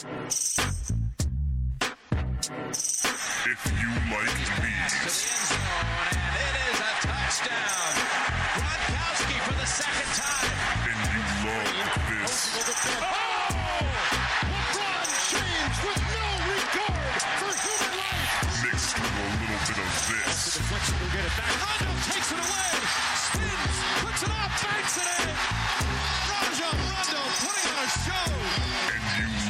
If you like these, And it is a touchdown. Gronkowski for the second time. and you love this, oh! LeBron James with no regard for human life. mixed with a little bit of this, Deflection will get it back. Rondo takes it away. Spins, puts it up, banks it in.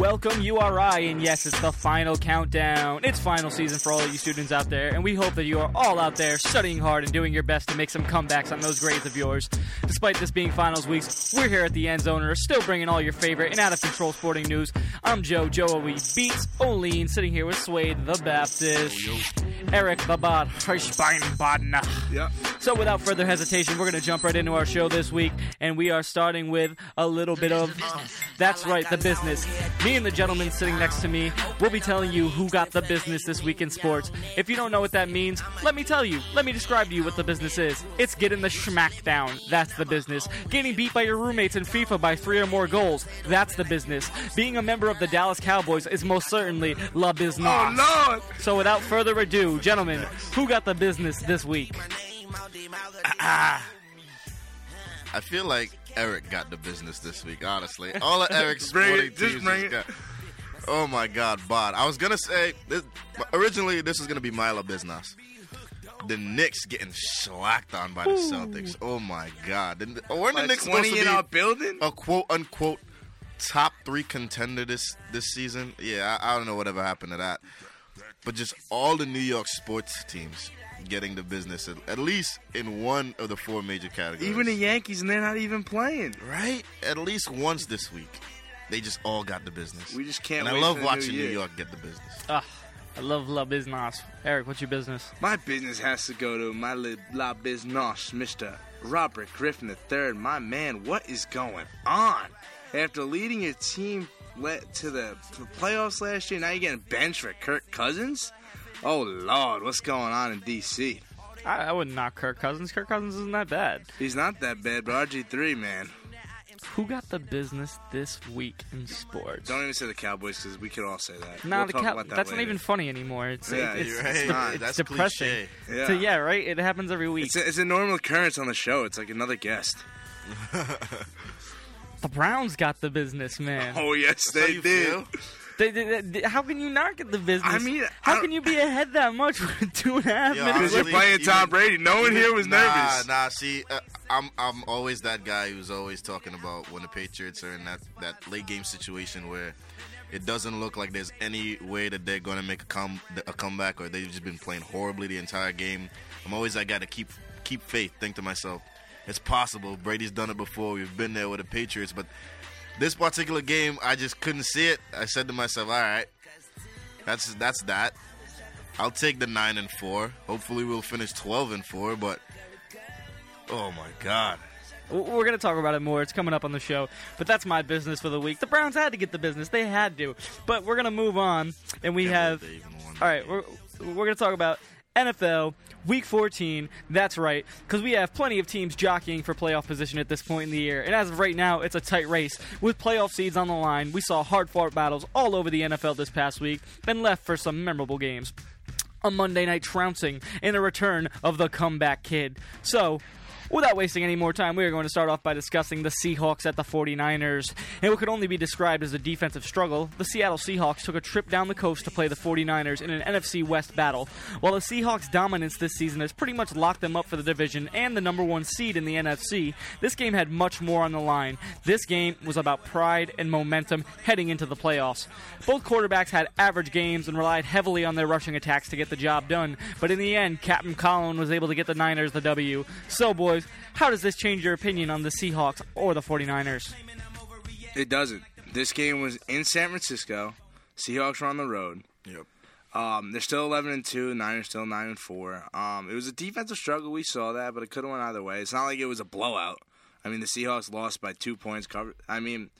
Welcome URI, and yes, it's the final countdown. It's final season for all of you students out there, and we hope that you are all out there studying hard and doing your best to make some comebacks on those grades of yours. Despite this being finals weeks, we're here at the End Zoner, still bringing all your favorite and out of control sporting news. I'm Joe, Joe we beats Oline, sitting here with Swade the Baptist, Eric the Bot Hirschbeinbaden. Yep. So, without further hesitation, we're going to jump right into our show this week, and we are starting with a little bit of. That's right, the business. Me and the gentleman sitting next to me will be telling you who got the business this week in sports. If you don't know what that means, let me tell you. Let me describe to you what the business is. It's getting the schmack down. That's the business. Getting beat by your roommates in FIFA by three or more goals. That's the business. Being a member of the Dallas Cowboys is most certainly la business. Oh Lord! So, without further ado, gentlemen, who got the business this week? I feel like Eric got the business this week, honestly. All of Eric's sporting it, just teams bring it. got. Oh my God, Bod! I was gonna say this, originally this was gonna be Milo business. The Knicks getting slacked on by the Celtics. Oh my God! Didn't- oh, weren't the Like Knicks supposed twenty to in be our building. a quote unquote top three contender this this season? Yeah, I, I don't know whatever happened to that. But just all the New York sports teams getting the business at, at least in one of the four major categories. Even the Yankees, and they're not even playing. Right? At least once this week. They just all got the business. We just can't And I love for the new watching New year. York get the business. Ah, I love la business. Eric, what's your business? My business has to go to my li- la business, Mr. Robert Griffin III. My man, what is going on? After leading your team le- to the, to the playoffs last year, now you're getting benched for Kirk Cousins? Oh, Lord, what's going on in D.C.? I, I wouldn't knock Kirk Cousins. Kirk Cousins isn't that bad. He's not that bad, but RG3, man. Who got the business this week in sports? Don't even say the Cowboys because we could all say that. Nah, We'll the talk Cow- about that that's not even funny anymore. It's Yeah, it's, you're it's, right. de- Nah, it's that's depressing. Yeah. So yeah, right. It happens every week. It's a, it's a normal occurrence on the show. It's like another guest. the Browns got the business, man. Oh, yes, they you did. feel? They, they, they- how can you not get the business? I mean, how I- can you be ahead that much with two and a half Yo, minutes? Because you're Really? playing Tom Even- Brady. No one here was nah, nervous. Nah, see, uh, I'm I'm always that guy who's always talking about when the Patriots are in that, that late game situation where it doesn't look like there's any way that they're going to make a come a comeback or they've just been playing horribly the entire game. I'm always that guy to keep keep faith. Think to myself, it's possible. Brady's done it before. We've been there with the Patriots, but this particular game, I just couldn't see it. I said to myself, all right, that's that's that. I'll take the nine and four. Hopefully, we'll finish twelve and four. But oh my god, We're going to talk about it more. It's coming up on the show. But that's my business for the week. The Browns had to get the business. They had to. But we're going to move on. And we have. believe they even won. All right, we're, we're going to talk about NFL Week 14. That's right, because we have plenty of teams jockeying for playoff position at this point in the year. And as of right now, it's a tight race with playoff seeds on the line. We saw hard fought battles all over the NFL this past week and left for some memorable games. A Monday night trouncing and a return of the comeback kid. So, Without wasting any more time, we are going to start off by discussing the Seahawks at the 49ers. And what could only be described as a defensive struggle, the Seattle Seahawks took a trip down the coast to play the 49ers in an NFC West battle. While the Seahawks' dominance this season has pretty much locked them up for the division and the number one seed in the NFC, this game had much more on the line. This game was about pride and momentum heading into the playoffs. Both quarterbacks had average games and relied heavily on their rushing attacks to get the job done, but in the end, Captain Colin was able to get the Niners the W. So, boys, how does this change your opinion on the Seahawks or the 49ers? It doesn't. This game was in San Francisco. Seahawks were on the road. Yep. Um, they're still 11 and two. Niners still nine and four. Um, it was a defensive struggle. We saw that, but it could have went either way. It's not like it was a blowout. I mean, the Seahawks lost by two points. Covered. I mean,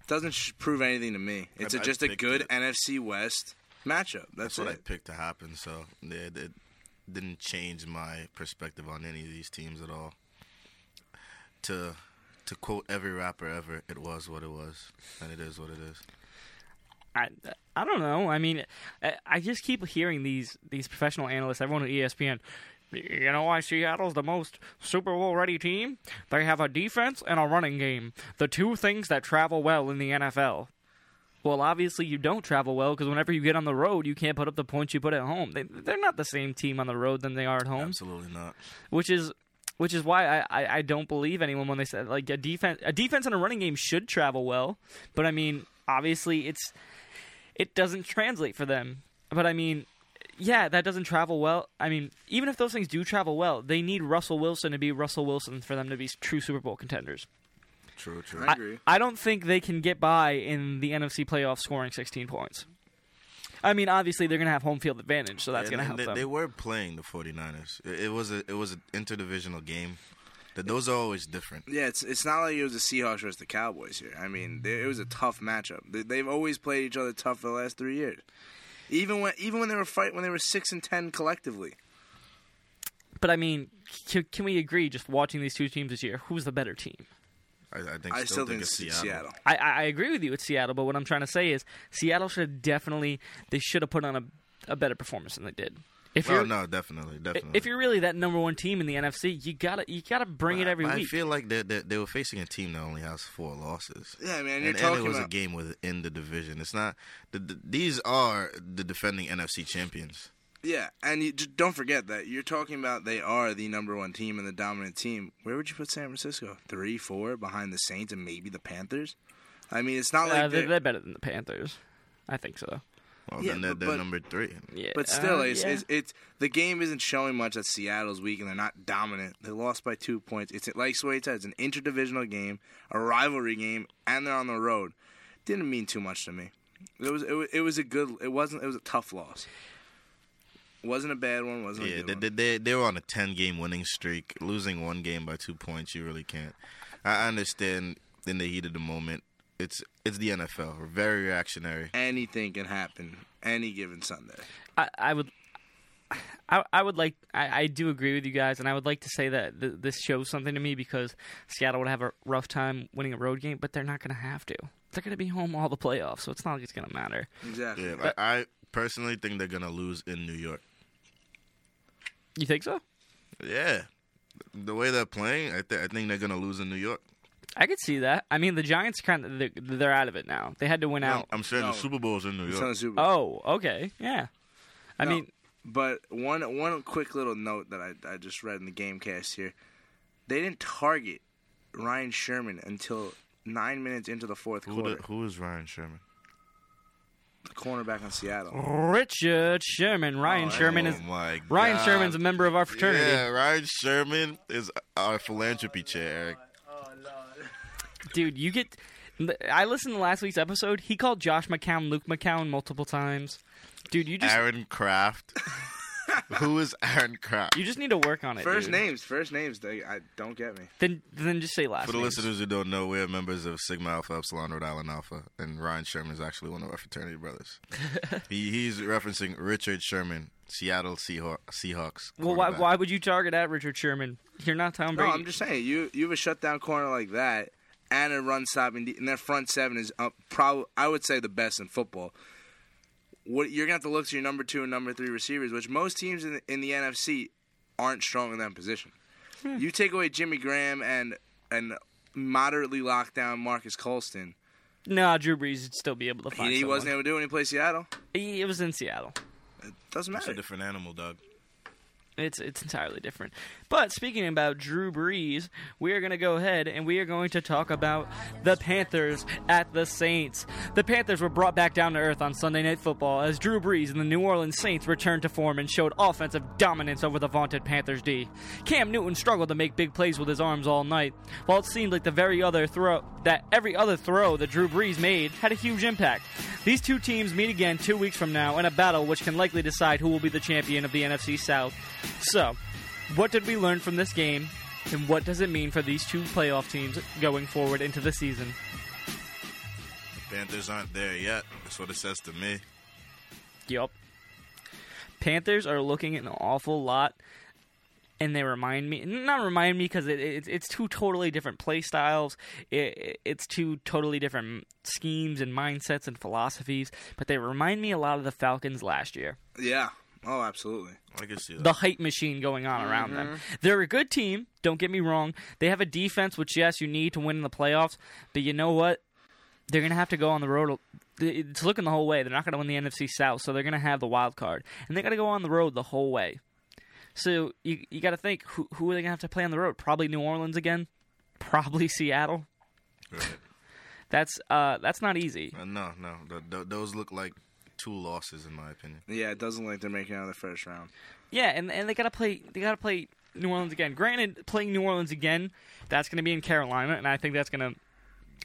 it doesn't sh- prove anything to me. It's I- a, I just a good it. NFC West matchup. That's, That's what I picked to happen. So it, it didn't change my perspective on any of these teams at all. To to quote every rapper ever, it was what it was, and it is what it is. I, I don't know. I mean, I, I just keep hearing these these professional analysts, everyone at ESPN. You know why Seattle's the most Super Bowl ready team? They have a defense and a running game, the two things that travel well in the NFL. Well, obviously you don't travel well because whenever you get on the road, you can't put up the points you put at home. They, they're not the same team on the road than they are at home Absolutely not. which is which is why I, I, I don't believe anyone when they said like a defense a defense and a running game should travel well, but I mean obviously it's it doesn't translate for them. But I mean, yeah, that doesn't travel well. I mean, even if those things do travel well, they need Russell Wilson to be Russell Wilson for them to be true Super Bowl contenders. True, true. I agree. I don't think they can get by in the NFC playoffs scoring 16 points. I mean, obviously they're going to have home field advantage, so that's going to and help they, them. they were playing the 49ers. It, it was a it was an interdivisional game. That those are always different. Yeah, it's it's not like it was the Seahawks versus the Cowboys here. I mean, they, it was a tough matchup. They, they've always played each other tough for the last three years. Even when even when they were fight when they were six and ten collectively. but I mean, can, can we agree just watching these two teams this year, who's the better team? I, I think I still think it's it's Seattle. Seattle. I, I I agree with you with Seattle, but what I'm trying to say is Seattle should have definitely they should have put on a, a better performance than they did. If Oh you're no, definitely, definitely. if you're really that number one team in the NFC, you gotta you gotta bring it every I, week. I feel like they they they were facing a team that only has four losses. Yeah, man, you're and talking it was about a game within the division. It's not. The, the, these are the defending NFC champions. Yeah, and you, j- don't forget that you're talking about they are the number one team and the dominant team. Where would you put San Francisco? Three, four behind the Saints and maybe the Panthers. I mean, it's not Uh, like they're, they're, they're better than the Panthers. I think so. Well, Yeah, then they're, they're but- number three. Yeah, But still, uh, it's, yeah. it's it's the game isn't showing much that Seattle's weak and they're not dominant. They lost by two points. It's like Sway said, it's an interdivisional game, a rivalry game, and they're on the road. Didn't mean too much to me. It was it was, it was a good. It wasn't. It was a tough loss. Wasn't a bad one. Wasn't a Yeah, good they, one. they, they, they were on a 10 game winning streak. Losing one game by two points, you really can't. I understand in the heat of the moment. It's it's the NFL. We're very reactionary. Anything can happen any given Sunday. I, I would. I, I would like I, I do agree with you guys, and I would like to say that th- this shows something to me because Seattle would have a rough time winning a road game, but they're not going to have to. They're going to be home all the playoffs, so it's not like it's going to matter. Exactly. Yeah, I, I personally think they're gonna lose in New York. You think so? Yeah, the way they're playing, I, th- I think they're gonna lose in New York. I could see that. I mean, the Giants kind of they're, they're out of it now. They had to win out. I'm saying No. the Super Bowl's in New York. on the Super Bowl. Oh, okay, yeah. I No, mean, but one one quick little note that I I just read in the GameCast here, they didn't target Ryan Sherman until nine minutes into the fourth who, quarter. the, who is Ryan Sherman? The cornerback on Seattle. Richard Sherman, Ryan oh Sherman is oh my Ryan God. Sherman's a member of our fraternity. Yeah, Ryan Sherman is our philanthropy chair. Eric. Dude, you get. I listened to last week's episode. He called Josh McCown Luke McCown multiple times. Dude, you just Aaron Kraft. who is Aaron Kraft? you just need to work on it. First dude. names, first names. They I don't get me. Then then just say last. For the names. listeners who don't know, we're members of Sigma Alpha Epsilon Rhode Island Alpha, and Ryan Sherman is actually one of our fraternity brothers. he, he's referencing Richard Sherman, Seattle Seahawks. Seahawks Well, why, why would you target at Richard Sherman? You're not Tom Brady. No, I'm just saying you you have a shutdown corner like that and a run stopping, de- and their front seven is uh, up. Probably I would say the best in football. What you're gonna have to look to your number two and number three receivers, which most teams in the, in the NFC aren't strong in that position. Hmm. You take away Jimmy Graham and and moderately locked down Marques Colston. no, Drew Brees would still be able to find. He, he wasn't able to do it when he played Seattle. He, it was in Seattle. It doesn't matter. It's a different animal, Doug. It's it's entirely different. But speaking about Drew Brees, we are going to go ahead and we are going to talk about the Panthers at the Saints. The Panthers were brought back down to earth on Sunday Night Football as Drew Brees and the New Orleans Saints returned to form and showed offensive dominance over the vaunted Panthers D. Cam Newton struggled to make big plays with his arms all night, while it seemed like the very other throw that every other throw that Drew Brees made had a huge impact. These two teams meet again 2 weeks from now in a battle which can likely decide who will be the champion of the NFC South. So, what did we learn from this game, and what does it mean for these two playoff teams going forward into the season? Panthers aren't there yet. That's what it says to me. Yup. Panthers are looking an awful lot, and they remind me not remind me because it, it, it's two totally different play styles. It, it's two totally different schemes and mindsets and philosophies, but they remind me a lot of the Falcons last year. Yeah. Oh, absolutely. I can see that. the hype machine going on around them. They're a good team, don't get me wrong. They have a defense which yes, you need to win in the playoffs, but you know what? They're going to have to go on the road it's looking the whole way. They're not going to win the NFC South, so they're going to have the wild card. And they got to go on the road the whole way. So you you got to think who who are they going to have to play on the road? Probably New Orleans again. Probably Seattle. Right. That's uh that's not easy. Uh, no, no. Th- th- those look like two losses, in my opinion. Yeah, it doesn't look like they're making it out of the first round. Yeah, and and they got to play they got to play New Orleans again. Granted, playing New Orleans again, that's going to be in Carolina, and I think that's going to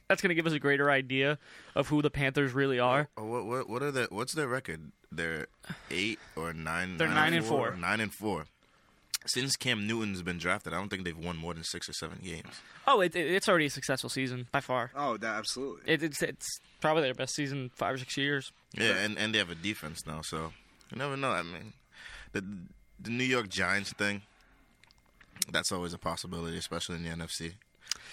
that's going to give us a greater idea of who the Panthers really are. Oh, what what what are the what's their record? They're eight or nine. They're nine and four. Nine and four. Since Cam Newton's been drafted, I don't think they've won more than six or seven games. Oh, it, it, it's already a successful season by far. Oh, that, absolutely. It, it's it's probably their best season in five or six years. Yeah, and, and they have a defense now, so you never know. I mean, the the New York Giants thing, that's always a possibility, especially in the NFC.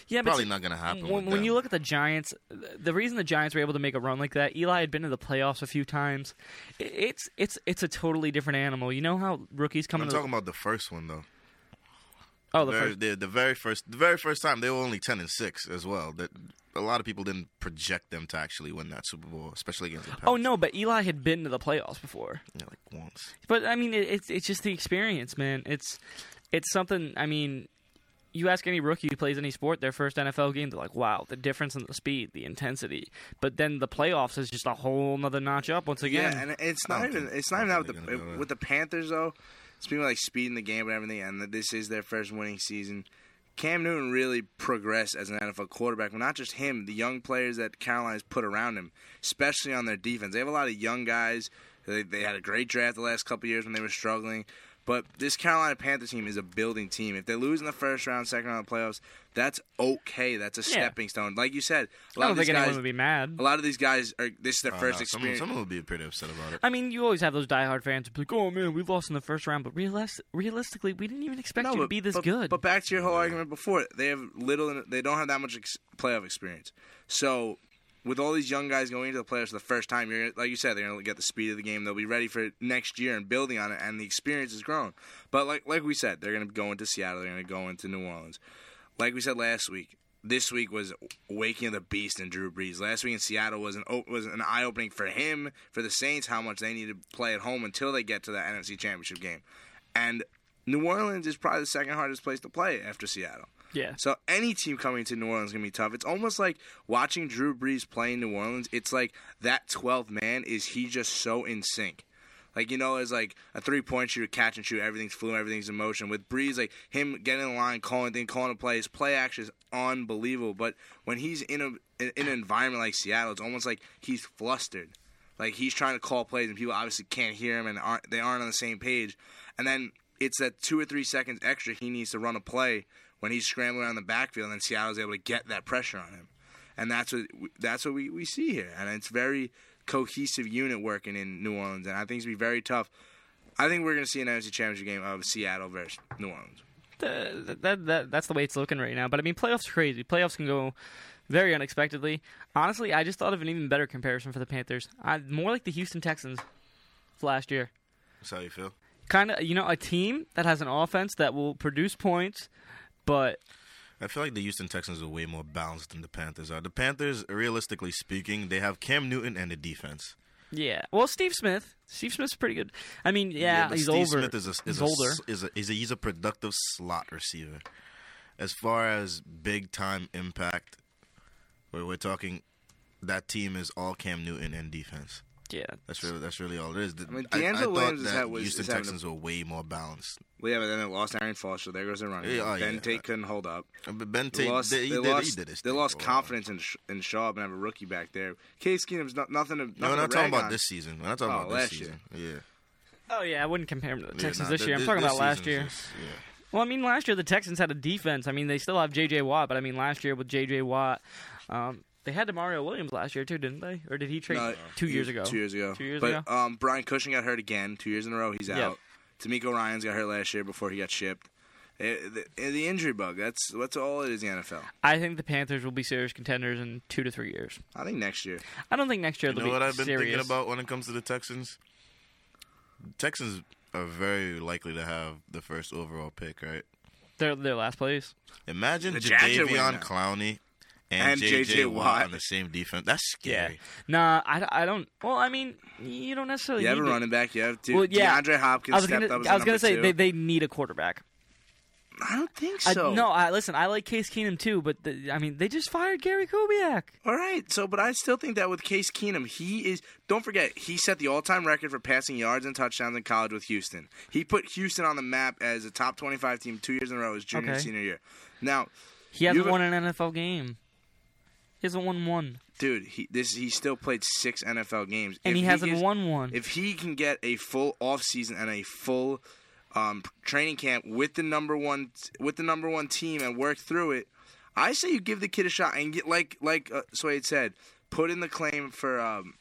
Yeah, but Probably see, not going to happen. When, when you look at the Giants, the reason the Giants were able to make a run like that, Eli had been to the playoffs a few times. It's it's it's a totally different animal. You know how rookies come I'm talking about the first one though. oh the very, first the, the very first, the very first time they were only ten and six as well. That a lot of people didn't project them to actually win that Super Bowl, especially against the oh, Pats. oh no, but Eli had been to the playoffs before. Yeah, like once. But I mean, it, it's it's just the experience, man. It's it's something. I mean, you ask any rookie who plays any sport, their first NFL game, they're like, "Wow, the difference in the speed, the intensity." But then the playoffs is just a whole nother notch up once again. Yeah, and it's not even think- it's not even don't out with the they're gonna do with the Panthers though. Speaking of like speed in the game and everything, and this is their first winning season. Cam Newton really progressed as an NFL quarterback. Well, not just him, the young players that Carolina's put around him, especially on their defense. They have a lot of young guys. They, they had a great draft the last couple years when they were struggling. But this Carolina Panthers team is a building team. If they lose in the first round, second round of the playoffs, that's okay. That's a Yeah. stepping stone. Like you said, a I lot don't of these think anyone guys, would be mad. a lot of these guys are. This is their Oh, first no, experience. Someone, someone would be pretty upset about it. I mean, you always have those diehard fans who be like, "Oh man, we lost in the first round," but realis- realistically, we didn't even expect you to be this but, good. But back to your whole argument before, they have little. They don't have that much ex- playoff experience. So, with all these young guys going into the playoffs for the first time, you're like you said, they're going to get the speed of the game. They'll be ready for next year and building on it, and the experience is grown. But like like we said, they're going to go into Seattle. They're going to go into New Orleans. Like we said last week. This week was waking of the beast in Drew Brees. Last week in Seattle was an was an eye opening for him, for the Saints, how much they need to play at home until they get to that NFC Championship game. And New Orleans is probably the second hardest place to play after Seattle. yeah, So any team coming to New Orleans is gonna be tough. It's almost like watching Drew Brees play in New Orleans. It's like that 12th man is he just so in sync. Like you know, as like a three point shooter, catch and shoot, everything's fluid, everything's in motion. With Brees, like him getting in the line, calling things, calling a play, his play action is unbelievable. But when he's in a in an environment like Seattle, it's almost like he's flustered. Like he's trying to call plays and people obviously can't hear him and aren't they aren't on the same page. And then it's that two or three seconds extra he needs to run a play when he's scrambling around the backfield and Seattle's able to get that pressure on him. And that's what that's what we, we see here. And it's very cohesive unit working in New Orleans and I think it's gonna be very tough. I think we're gonna see an NFC championship game of Seattle versus New Orleans. that, that, that that's the way it's looking right now. But I mean, playoffs are crazy. Playoffs can go very unexpectedly. Honestly, I just thought of an even better comparison for the Panthers. I, more like the Houston Texans last year. That's how you feel. Kind of, you know, a team that has an offense that will produce points, but I feel like the Houston Texans are way more balanced than the Panthers are. The Panthers, realistically speaking, they have Cam Newton and the defense. Yeah. Well, Steve Smith. Steve Smith's pretty good. I mean, yeah, but he's Steve over. Smith is a, is he's a, older. Is a, is a, he's a productive slot receiver. As far as big time impact, we're, we're talking. That team is all Cam Newton and defense. Yeah. That's really that's really all it is. I mean, I, I DeAngelo Williams that that was- Houston is having a- Texans were way more balanced. Well, yeah, but then they lost Arian Foster. There goes their running. Yeah, back. oh, Ben yeah. Tate couldn't hold up. Uh, But Ben They Tate, lost. they, They, he did, lost. he did his they thing lost for a while. confidence in Sh- in Schaub and have a rookie back there. Case Keenum's not, nothing. To, nothing No, we're not to talking rag about on. this season. We're not talking Oh, about this last season. Oh yeah, I wouldn't compare him to the Yeah, Texans nah, this th- year. I'm th- talking about last year. just- yeah. Well, I mean, last year the Texans had a defense. I mean, they still have J.J. Watt, but I mean, last year with J.J. Watt, um, they had Demario Williams last year too, didn't they? Or did he trade No, two he- years ago? Two years ago. Two years but, ago. um, Brian Cushing got hurt again. Two years in a row, he's Yep. out. DeMeco Ryans got hurt last year before he got shipped. Eh, the, eh, the injury bug. That's that's all it is. in The NFL. I think the Panthers will be serious contenders in two to three years. I think next year. I don't think next year You they'll know be what I've been serious. thinking about when it comes to the Texans? Texans are very likely to have the first overall pick, right? Their their last place. Imagine The Jags Jadeveon. Clowney and, And J.J. Watt on the same defense. That's scary. Nah, I, I don't. Well, I mean, you don't necessarily. You have a running back. You have two. Well, yeah. DeAndre Hopkins I was stepped gonna, up as I was gonna say they, they need a quarterback. I don't think I- so. no, I listen. I like Case Keenum too, but the, I mean, they just fired Gary Kubiak. All right, so but I still think that with Case Keenum, he is. Don't forget, he set the all-time record for passing yards and touchdowns in college with Houston. He put Houston on the map as a top twenty-five team two years in a row, his junior and senior year. Now, He hasn't won an NFL game. He hasn't won one, dude, he this he still played six NFL games, and If he hasn't is- won one. If he can get a full offseason and a full um, training camp with the number one with the number one team and work through it, I say you give the kid a shot and get like like uh, Swade said, put in the claim for um,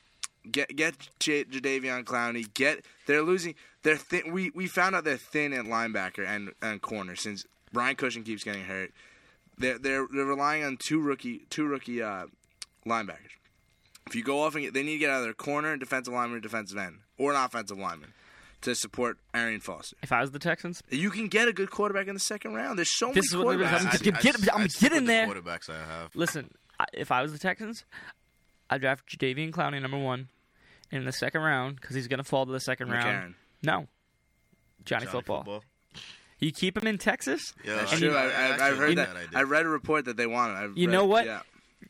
get get J- Jadeveon Clowney. Get they're losing. They're thin. We we found out they're thin at linebacker and and corner since Brian Cushing keeps getting hurt. They're they're they're relying on two rookie two rookie uh, linebackers. If you go off and get, they need to get out of their corner, defensive lineman, or defensive end, or an offensive lineman to support Arian Foster. if I was the Texans, You can get a good quarterback in the second round. There's so This is many what quarterbacks. I'm Get- get- I'm I'd stick getting with the there. Quarterbacks I have. listen. If I was the Texans, I'd draft Jadeveon Clowney number one in the second round because he's gonna fall to the second round. No, Johnny, Johnny football. You keep him in Texas. Yeah, That's true. you- I, I, I've heard like that. idea. I read a report that they want. I've You read- know what? Yeah.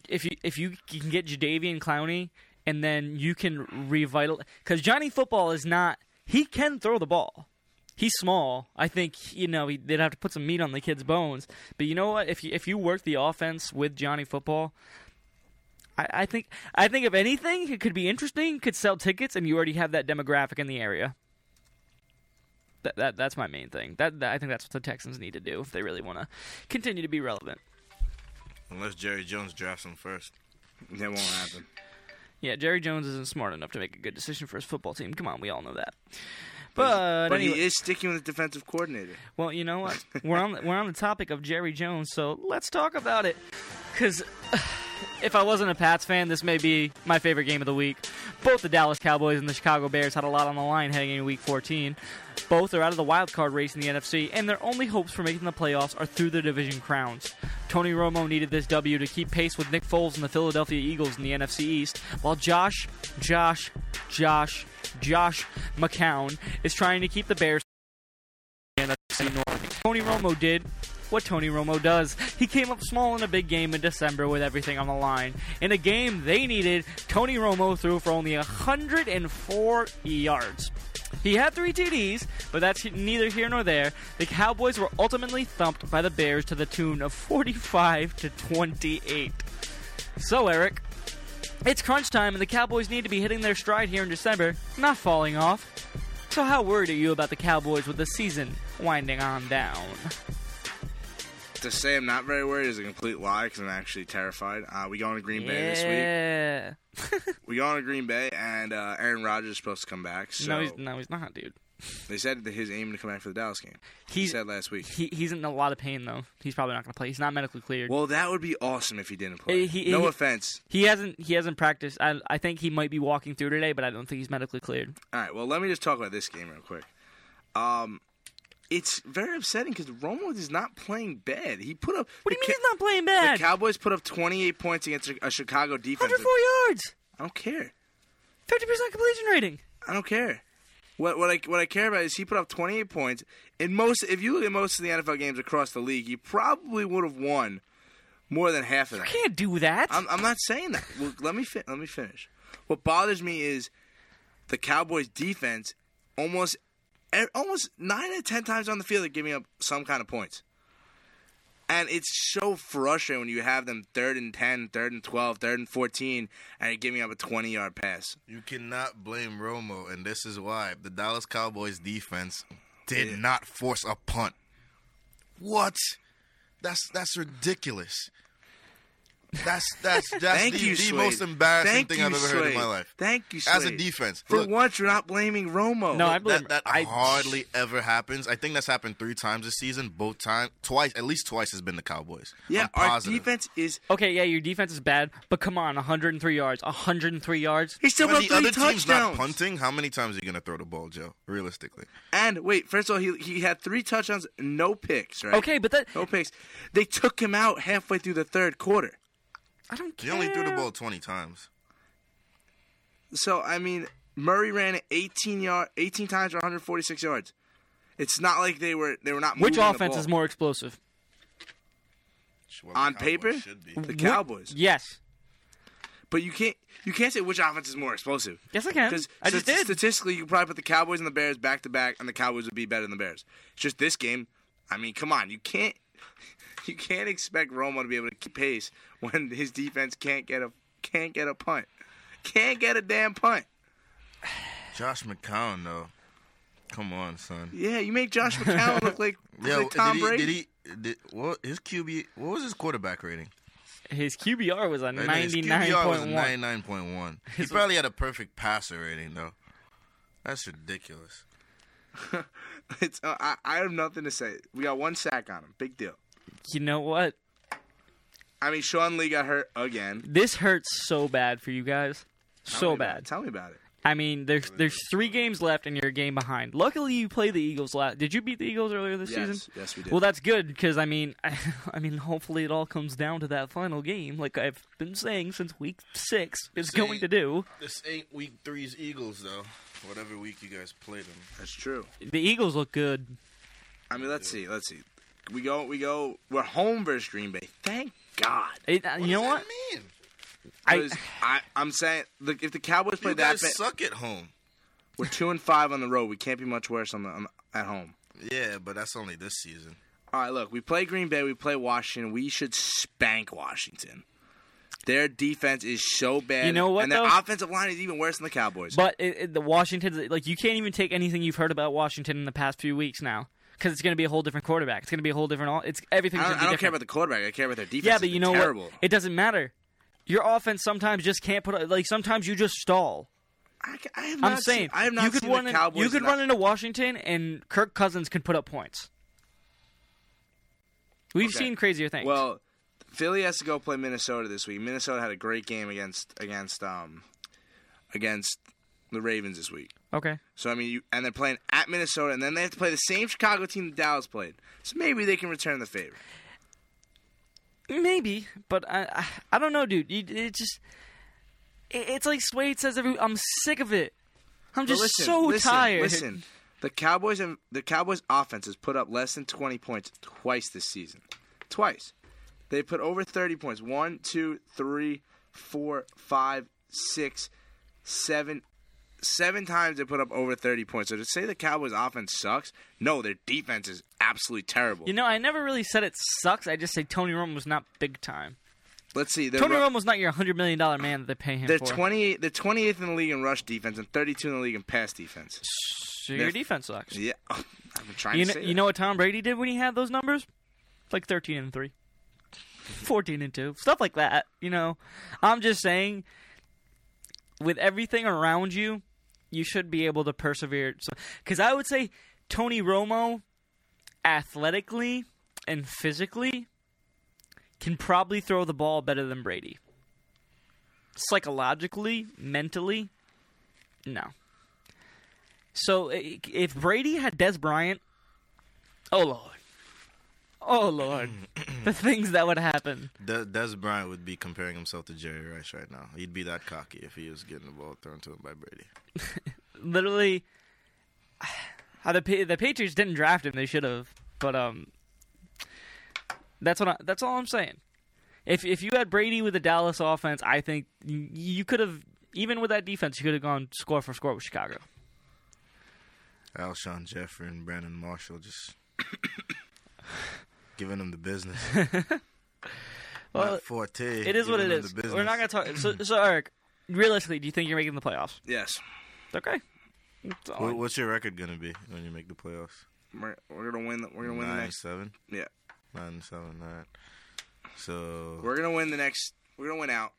if you if you can get Jadeveon Clowney and then you can revitalize because Johnny Football is not he can throw the ball. He's small. I think you know he, they'd have to put some meat on the kid's bones. But you know what? If you if you work the offense with Johnny Football, I, I think I think if anything, it could be interesting. Could sell tickets, and you already have that demographic in the area. That, that that's my main thing. That, that I think that's what the Texans need to do if they really want to continue to be relevant. Unless Jerry Jones drafts him first. That won't happen. Yeah, Jerry Jones isn't smart enough to make a good decision for his football team. Come on, we all know that. But, But anyway, he is sticking with the defensive coordinator. well, you know what? we're on we're on the topic of Jerry Jones, so let's talk about it. Because if I wasn't a Pats fan, this may be my favorite game of the week. Both the Dallas Cowboys and the Chicago Bears had a lot on the line heading into Week 14. Both are out of the wild card race in the NFC, and their only hopes for making the playoffs are through the division crowns. Tony Romo needed this W to keep pace with Nick Foles and the Philadelphia Eagles in the NFC East, while Josh, Josh, Josh, Josh McCown is trying to keep the Bears in the NFC North. Tony Romo did what Tony Romo does. He came up small in a big game in December with everything on the line. In a game they needed, Tony Romo threw for only 104 yards. He had three TDs, but that's neither here nor there. The Cowboys were ultimately thumped by the Bears to the tune of 45 to 28. So, Eric, it's crunch time, and the Cowboys need to be hitting their stride here in December, not falling off. So, how worried are you about the Cowboys with the season winding on down? To say I'm not very worried is a complete lie because I'm actually terrified. Uh, we going to Green Bay this week. Yeah. We going to Green Bay, and uh, Aaron Rodgers is supposed to come back. So no, he's no, he's not, dude. they said that his aim to come back for the Dallas game. He He's said last week. he, he's in a lot of pain though. He's probably not going to play. He's not medically cleared. Well, that would be awesome if he didn't play. Uh, he- no he- offense. he hasn't he hasn't practiced. I I think he might be walking through today, but I don't think he's medically cleared. All right. Well, let me just talk about this game real quick. Um, it's very upsetting because Romo is not playing bad. He put up. What do you mean Ca- he's not playing bad? The? Cowboys put up 28 points against a- a Chicago defense. 104 yards. I don't care. Fifty percent completion rating. I don't care. What what I what I care about is he put up 28 points in most. If you look at most of the NFL games across the league, he probably would have won more than half of them. I can't do that. I'm, I'm not saying that. Well, let me fi- let me finish. What bothers me is the Cowboys' defense. Almost almost nine out of ten times on the field, they're giving up some kind of points. And it's so frustrating when you have them third and 10, third and 12, third and 14, and you're giving up a 20 yard pass. You cannot blame Romo, and this is why the Dallas Cowboys defense did Yeah. not force a punt. What? That's that's ridiculous. That's that's that's Thank the, you, the most embarrassing Thank thing you, I've ever heard in my life. Thank you, As a defense, For Look, once, you're not blaming Romo. No, I blame. that, that I, hardly ever happens. I think that's happened three times this season. Both times, twice, at least twice has been the Cowboys. yeah, I'm our defense is. Okay, yeah, your defense is bad, but come on, 103 yards, 103 yards. He still When got the three other team's not touchdowns. punting, how many times are you gonna throw the ball, Joe? Realistically, And wait, first of all, he he had three touchdowns, no picks, right? Okay, but that No picks. They took him out halfway through the third quarter. I don't he care. only threw the ball twenty times. So I mean, Murray ran it 18 yard, 18 times for 146 yards. It's not like they were they were not. Which moving the offense ball. is more explosive? Well, on paper? should be. The Wh- Cowboys. Yes. But you can't you can't say which offense is more explosive. Yes, I can. Because I just did. statistically, you could probably put the Cowboys and the Bears back to back, and the Cowboys would be better than the Bears. It's just this game. I mean, come on, you can't you can't expect Romo to be able to keep pace when his defense can't get a can't get a punt, can't get a damn punt. Josh McCown, though. Come on, son. Yeah, you make Josh McCown look like, look Yo, like Tom did he, Brady. did he? Did, what his QB? What was his quarterback rating? His QBR was a I know his QBR was 99.1. ninety nine point one. He probably had a perfect passer rating though. That's ridiculous. It's uh, I, I have nothing to say. We got one sack on him. Big deal. You know what? I mean, Sean Lee got hurt again. This hurts so bad for you guys. Tell So me about bad. Tell me about it. I mean, there's there's three games left and you're a game behind. Luckily, you play the Eagles last. Did you beat the Eagles earlier this Yes, season? yes, we did. Well, that's good because I mean, I, I mean, hopefully it all comes down to that final game, like I've been saying since week six. It's See- going to do. This ain't week three's Eagles though. Whatever week you guys played them. That's true. The Eagles look good. I mean, let's see. Let's see. We go. We go. We're home versus Green Bay. Thank God. It, uh, you know what? mean? I 'Cause I, I'm saying, look, if the Cowboys play You that, guys ba- suck at home. we're two and five on the road. We can't be much worse on the on, at home. Yeah, but that's only this season. All right, look, we play Green Bay. We play Washington. We should spank Washington. Their defense is so bad. You know what, And their though? offensive line is even worse than the Cowboys. But it, it, the Washington, like you can't even take anything you've heard about Washington in the past few weeks now, because it's going to be a whole different quarterback. It's going to be a whole different. all- It's everything's I don't, I don't care about the quarterback. I care about their defense. yeah, but you know terrible. what? It doesn't matter. Your offense sometimes just can't put. Like sometimes you just stall. I, I I'm not saying Seen, I have not you could seen run the in, Cowboys. you could run into Washington and Kirk Cousins can put up points. We've Okay. seen crazier things. Well, Philly has to go play Minnesota this week. Minnesota had a great game against against um against the Ravens this week. Okay. So I mean, you, and they're playing at Minnesota, and then they have to play the same Chicago team that Dallas played. So maybe they can return the favor. Maybe, but I, I, I don't know, dude. You, it just, it, it's like Swade says. Every, I'm sick of it. I'm just listen, so listen, tired. Listen, the Cowboys and the Cowboys offense has put up less than 20 points twice this season. Twice. They put over 30 points. One, two, three, four, five, six, seven. Seven times they put up over 30 points. So to say the Cowboys offense sucks, no, their defense is absolutely terrible. You know, I never really said it sucks. I just say Tony Romo was not big time. Let's see. Tony ru- Romo's not your hundred million dollar man that they pay him they're for. 28. They're 28th in the league in rush defense and 32 in the league in pass defense. So your they're- defense sucks. Yeah, I've been trying You to know, say you that. know what Tom Brady did when he had those numbers? Like thirteen and three, 14 and two, stuff like that. You know, I'm just saying, with everything around you, you should be able to persevere. Because I would say Tony Romo, athletically and physically, can probably throw the ball better than Brady. Psychologically, mentally, no. So if Brady had Dez Bryant, oh lord, oh lord, the things that would happen. Dez, Dez Bryant would be comparing himself to Jerry Rice right now. He'd be that cocky if he was getting the ball thrown to him by Brady. Literally, how the Pa- the Patriots didn't draft him. They should have, but um, that's what I, that's all I'm saying. If if you had Brady with the Dallas offense, I think you, you could have even with that defense, you could have gone score for score with Chicago. Alshon Jeffery and Brandon Marshall just giving them the business. Well, Matt Forte. It is what it is. giving him We're not gonna talk. So, so Eric, realistically, do you think you're making the playoffs? Yes. Okay. That's all I- What- What's your record gonna be when you make the playoffs? We're, we're gonna win. The, we're gonna win the Nine next. seven. Yeah. Nine seven. All right. So We're gonna win the next. We're gonna win out.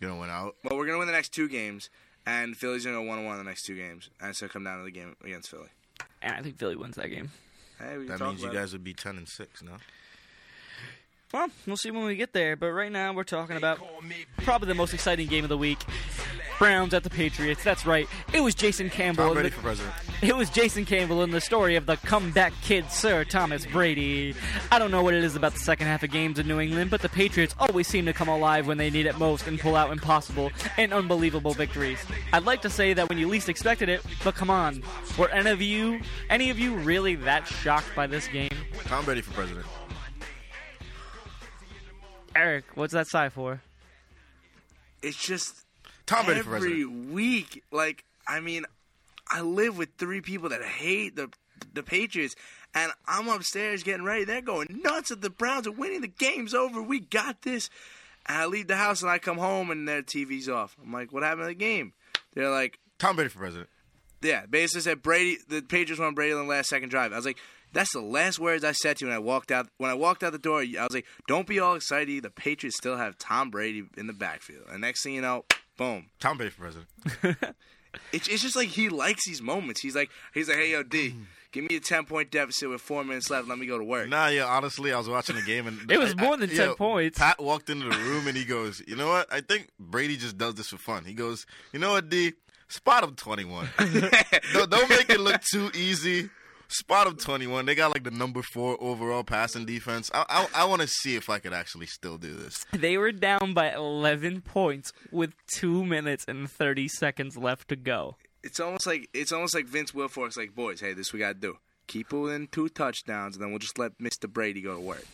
you don't win out. Well, we're gonna win the next two games, and Philly's gonna go one one the next two games, and it's gonna come down to the game against Philly. and I think Philly wins that game. Hey, we That means you about it. guys would be ten and six now. Well, we'll see when we get there. But right now, we're talking about probably the most exciting game of the week: Browns at the Patriots. That's right. It was Jason Campbell. I'm ready the- for president. It was Jason Campbell in the story of the comeback kid, Sir Thomas Brady. I don't know what it is about the second half of games in New England, but the Patriots always seem to come alive when they need it most and pull out impossible and unbelievable victories. I'd like to say that when you least expected it, but come on, were any of you, any of you really that shocked by this game? I'm ready for president. Eric, what's that sigh for? It's just Tom ready for every president. week. Like, I mean, I live with three people that hate the the Patriots, and I'm upstairs getting ready. They're going nuts at the Browns are winning. The game's over. We got this. And I leave the house and I come home and their TV's off. I'm like, what happened to the game? They're like, Tom Brady for president. yeah, basically said Brady. The Patriots won Brady on the last second drive. I was like, that's the last words I said to you when I walked out. When I walked out the door, I was like, don't be all excited. The Patriots still have Tom Brady in the backfield. And next thing you know, boom. Tom Brady for president. It's, it's just like he likes these moments. He's like, he's like, hey yo, D, give me a ten point deficit with four minutes left. Let me go to work. Nah, yeah. Honestly, I was watching the game and It was I- more I- than 10 yo, points. Pat walked into the room and he goes, "You know what? I think Brady just does this for fun." He goes, "You know what, D? Spot him 21. don't, don't make it look too easy. Spot him 21. They got like the number four overall passing defense. I I, I want to see if I could actually still do this. They were down by 11 points with 2 minutes and 30 seconds left to go. It's almost like it's almost like Vince Wilfork's like, boys, hey, this we gotta do. Keep it within two touchdowns, and then we'll just let Mr. Brady go to work.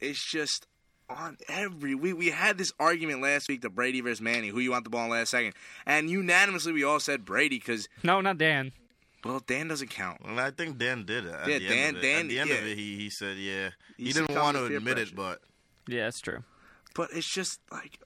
It's just on every week. We had this argument last week, the Brady versus Manning, who you want the ball in last second, and unanimously we all said Brady because No, not Dan. Well, Dan doesn't count. Well, I think Dan did it. At Yeah, the Dan- End of it. Dan- At the end yeah. of it, he he said, yeah. He, He didn't want to to admit pressure. it, but Yeah, that's true. But it's just like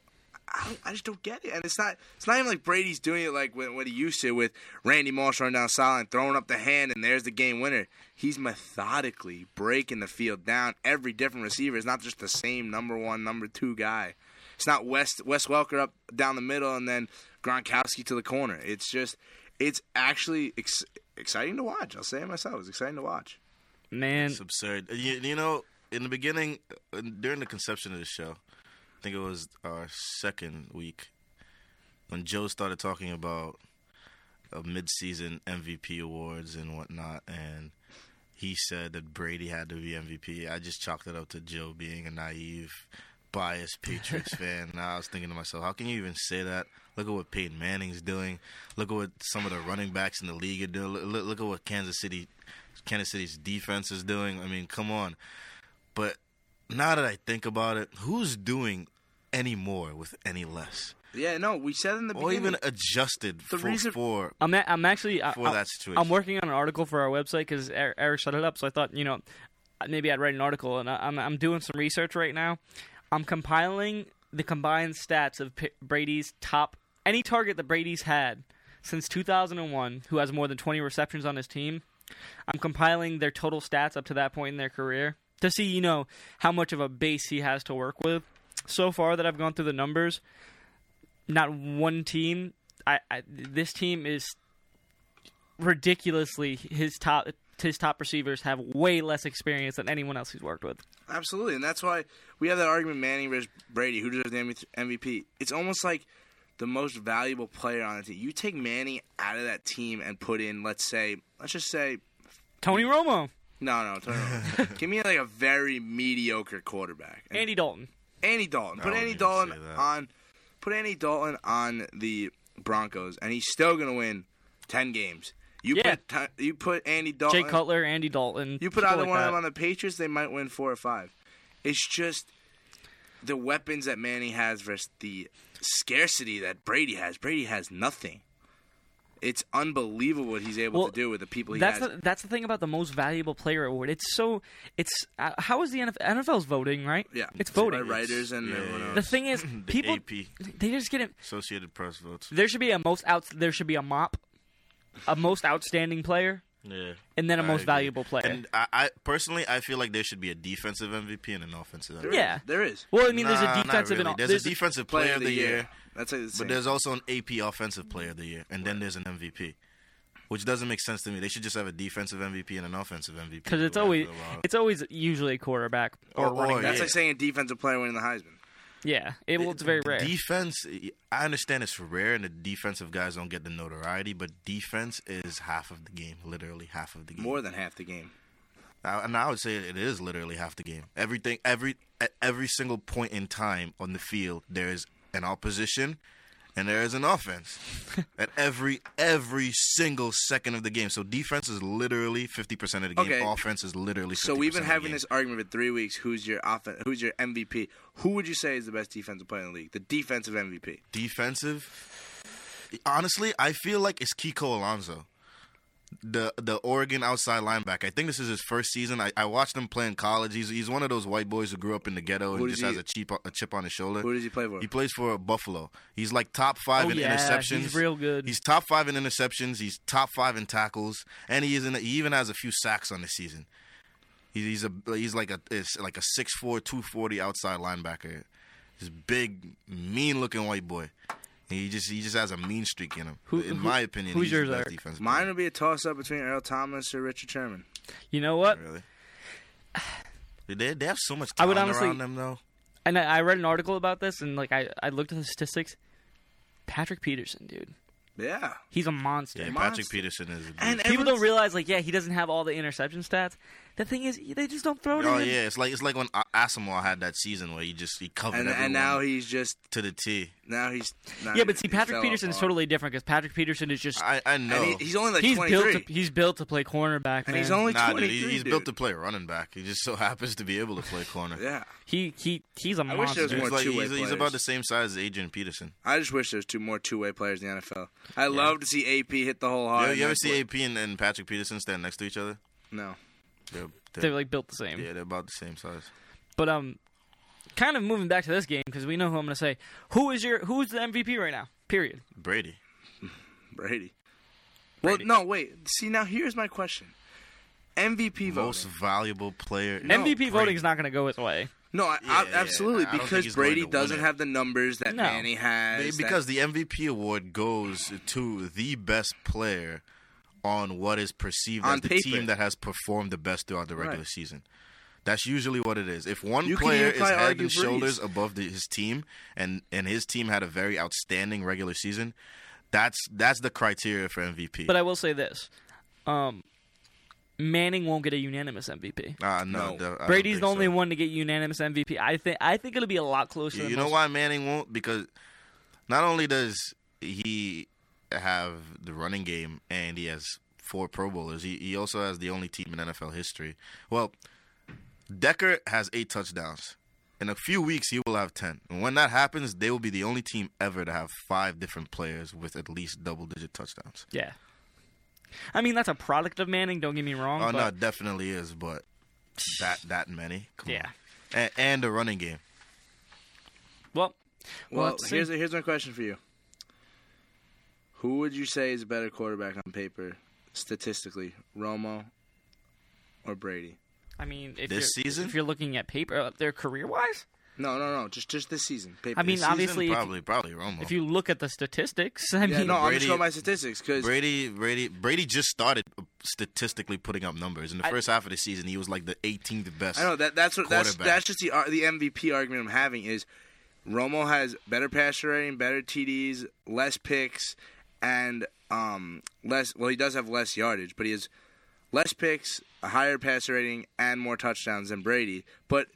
I, don't, I just don't get it, and it's not it's not even like Brady's doing it like when, what he used to with Randy Moss running down sideline, throwing up the hand, and there's the game winner. He's methodically breaking the field down. Every different receiver is not just the same number one, number two guy. It's not West Wes Welker up down the middle and then Gronkowski to the corner. It's just it's actually ex- exciting to watch. I'll say it myself. It's exciting to watch. Man, It's absurd. You, you know, in the beginning, uh, during the conception of the show, I think it was our second week when Joe started talking about uh, mid-season MVP awards and whatnot, and he said that Brady had to be MVP. I just chalked it up to Joe being a naive, biased Patriots fan. Now I was thinking to myself, how can you even say that? Look at what Peyton Manning's doing. Look at what some of the running backs in the league are doing. Look, look at what Kansas City, Kansas City's defense is doing. I mean, come on. But now that I think about it, who's doing any more with any less, Yeah, no, we said in the or beginning. even adjusted The for, reason- for I'm a- I'm actually I- for I- that situation? I'm working on an article for our website because er, Eric set it up. So I thought, you know, maybe I'd write an article, and I- I'm I'm doing some research right now. I'm compiling the combined stats of P- Brady's top any target that Brady's had since 2001, who has more than 20 receptions on his team. I'm compiling their total stats up to that point in their career to see, you know, how much of a base he has to work with. So far that I've gone through the numbers, not one team. I, I this team is ridiculously his top his top receivers have way less experience than anyone else he's worked with. Absolutely, and that's why we have that argument: Manning versus Brady, who deserves the MVP. It's almost like the most valuable player on the team. You take Manning out of that team and put in, let's say, let's just say, Tony Romo. No, no, turn it over. Give me like a very mediocre quarterback. And Andy Dalton. Andy Dalton. Put Andy Dalton on. Put Andy Dalton on the Broncos, and he's still gonna win ten games. You Yeah. put you put Andy Dalton. Jay Cutler, Andy Dalton. You put either like one of them on the Patriots, they might win four or five. It's just the weapons that Manning has versus the scarcity that Brady has. Brady has nothing. It's unbelievable what he's able Well, to do with the people he That's has. the, that's the thing about the most valuable player award. It's so it's uh, how is the NFL, NFL's voting right? yeah, it's by voting. writers and Yeah, everyone yeah. The thing is, The people AP they just get it. Associated Press votes. There should be a most out. There should be a mop, a most outstanding player, Yeah. and then a I most agree. valuable player. And I, I personally, I feel like there should be a defensive MVP and an offensive MVP. yeah, there is Well, I mean, there's a defensive really. and There's, a defensive player, of the year, That's like the same. but there's also an AP offensive player of the year, and then there's an MVP, which doesn't make sense to me. They should just have a defensive MVP and an offensive MVP. because it's the way I always feel about it. it's always usually a quarterback or, Or- running or, back. That's yeah. like saying a defensive player winning the Heisman. Yeah, it, well, it's very rare. Defense, I understand it's rare, and the defensive guys don't get the notoriety, but defense is half of the game, literally half of the game. More than half the game. I- and I would say it is literally half the game. Everything, every at every single point in time on the field, there is an opposition, and there is an offense at every every single second of the game. So defense is literally fifty percent of the game. Okay. Offense is literally. 50% So we've been having this argument for three weeks. Who's your offen- Who's your MVP? Who would you say is the best defensive player in the league? The defensive MVP. defensive. Honestly, I feel like it's Kiko Alonso, the the Oregon outside linebacker. I think this is his first season. I, I watched him play in college. He's he's one of those white boys who grew up in the ghetto and just he- has a chip a chip on his shoulder. Who does he play for? He plays for Buffalo. He's like top five Oh, in yeah, interceptions. he's real good. He's top five in interceptions. He's top five in tackles, and he is in, he even has a few sacks on the season. He's, he's a he's like a it's like a 6'4", 240 outside linebacker. He's big, mean looking white boy. He just he just has a mean streak in him. Who- in who- my opinion, who's he's yours, the Eric? defensive Mine player. would be a toss up between Earl Thomas or Richard Sherman. you know what? Really? They they have so much I would talent honestly- around them though. And I, I read an article about this, and like I, I looked at the statistics. Patrick Peterson, dude, Yeah. he's a monster. Yeah, monster. Patrick Peterson is. A beast. And People don't realize, like, yeah, he doesn't have all the interception stats. The thing is, they just don't throw to Oh him. yeah, it's like it's like when A- Asomugha had that season where he just he covered And, everyone and now he's just to the T. now he's now Yeah, but see, Patrick Peterson is totally different because Patrick Peterson is just I I know. And he, he's only like he's 23. built to he's built to play cornerback, and man. he's only nah, 23. dude, he's dude. built to play running back. He just so happens to be able to play corner. Yeah. he he he's a I wish there was monster. more He's, like, he's, he's about the same size as Adrian Peterson. I just wish there was two more two way players in the NFL. I love to see AP hit the hole You, hard. you ever see what- AP and, and Patrick Peterson stand next to each other? No. They're, They're like built the same. yeah, they're about the same size. But um, kind of moving back to this game because we know who I'm going to say. Who is your who's the MVP right now? Period. Brady. Brady. Well, no, wait. See, now here's my question. MVP voting. Most valuable player. No, MVP Brady. voting is not going to go his way. No, I, Yeah, I, yeah. absolutely, I because Brady doesn't have the numbers that No. Manny has. They- because the MVP award goes to the best player on what is perceived On as the paper. team that has performed the best throughout the regular Right. season. That's usually what it is. If one You player is head argue and shoulders above the, his team, and and his team had a very outstanding regular season, that's that's the criteria for MVP. But I will say this: um, Manning won't get a unanimous MVP. uh, no, No. the- Brady's the only so. one to get unanimous MVP. I think I think it'll be a lot closer. You, than you know most- why Manning won't? Because not only does he have the running game and he has four Pro Bowlers, he, he also has the only team in NFL history. Well, Decker has eight touchdowns. In a few weeks, he will have 10. And when that happens, they will be the only team ever to have five different players with at least double digit touchdowns. Yeah. I mean, that's a product of Manning. Don't get me wrong. Oh, no, it definitely is, but that that many? Come Yeah. on. And, and the running game. well, well, let's see. here's here's my question for you. Who would you say is a better quarterback on paper, statistically, Romo or Brady? I mean, if This you're, season? if you're looking at paper, uh, their career wise, No, no, no, just just this season. Paper. I mean, This season, obviously, if you- probably probably Romo. if you look at the statistics, I yeah, mean, no, I'm just Brady- going by statistics because Brady, Brady, Brady just started statistically putting up numbers. In the I- first half of the season, he was like the 18th best. I know that that's what that's that's just the the MVP argument I'm having is Romo has better passer rating, better TDs, less picks, and um less. Well, he does have less yardage, but he has less picks, a higher passer rating, and more touchdowns than Brady. But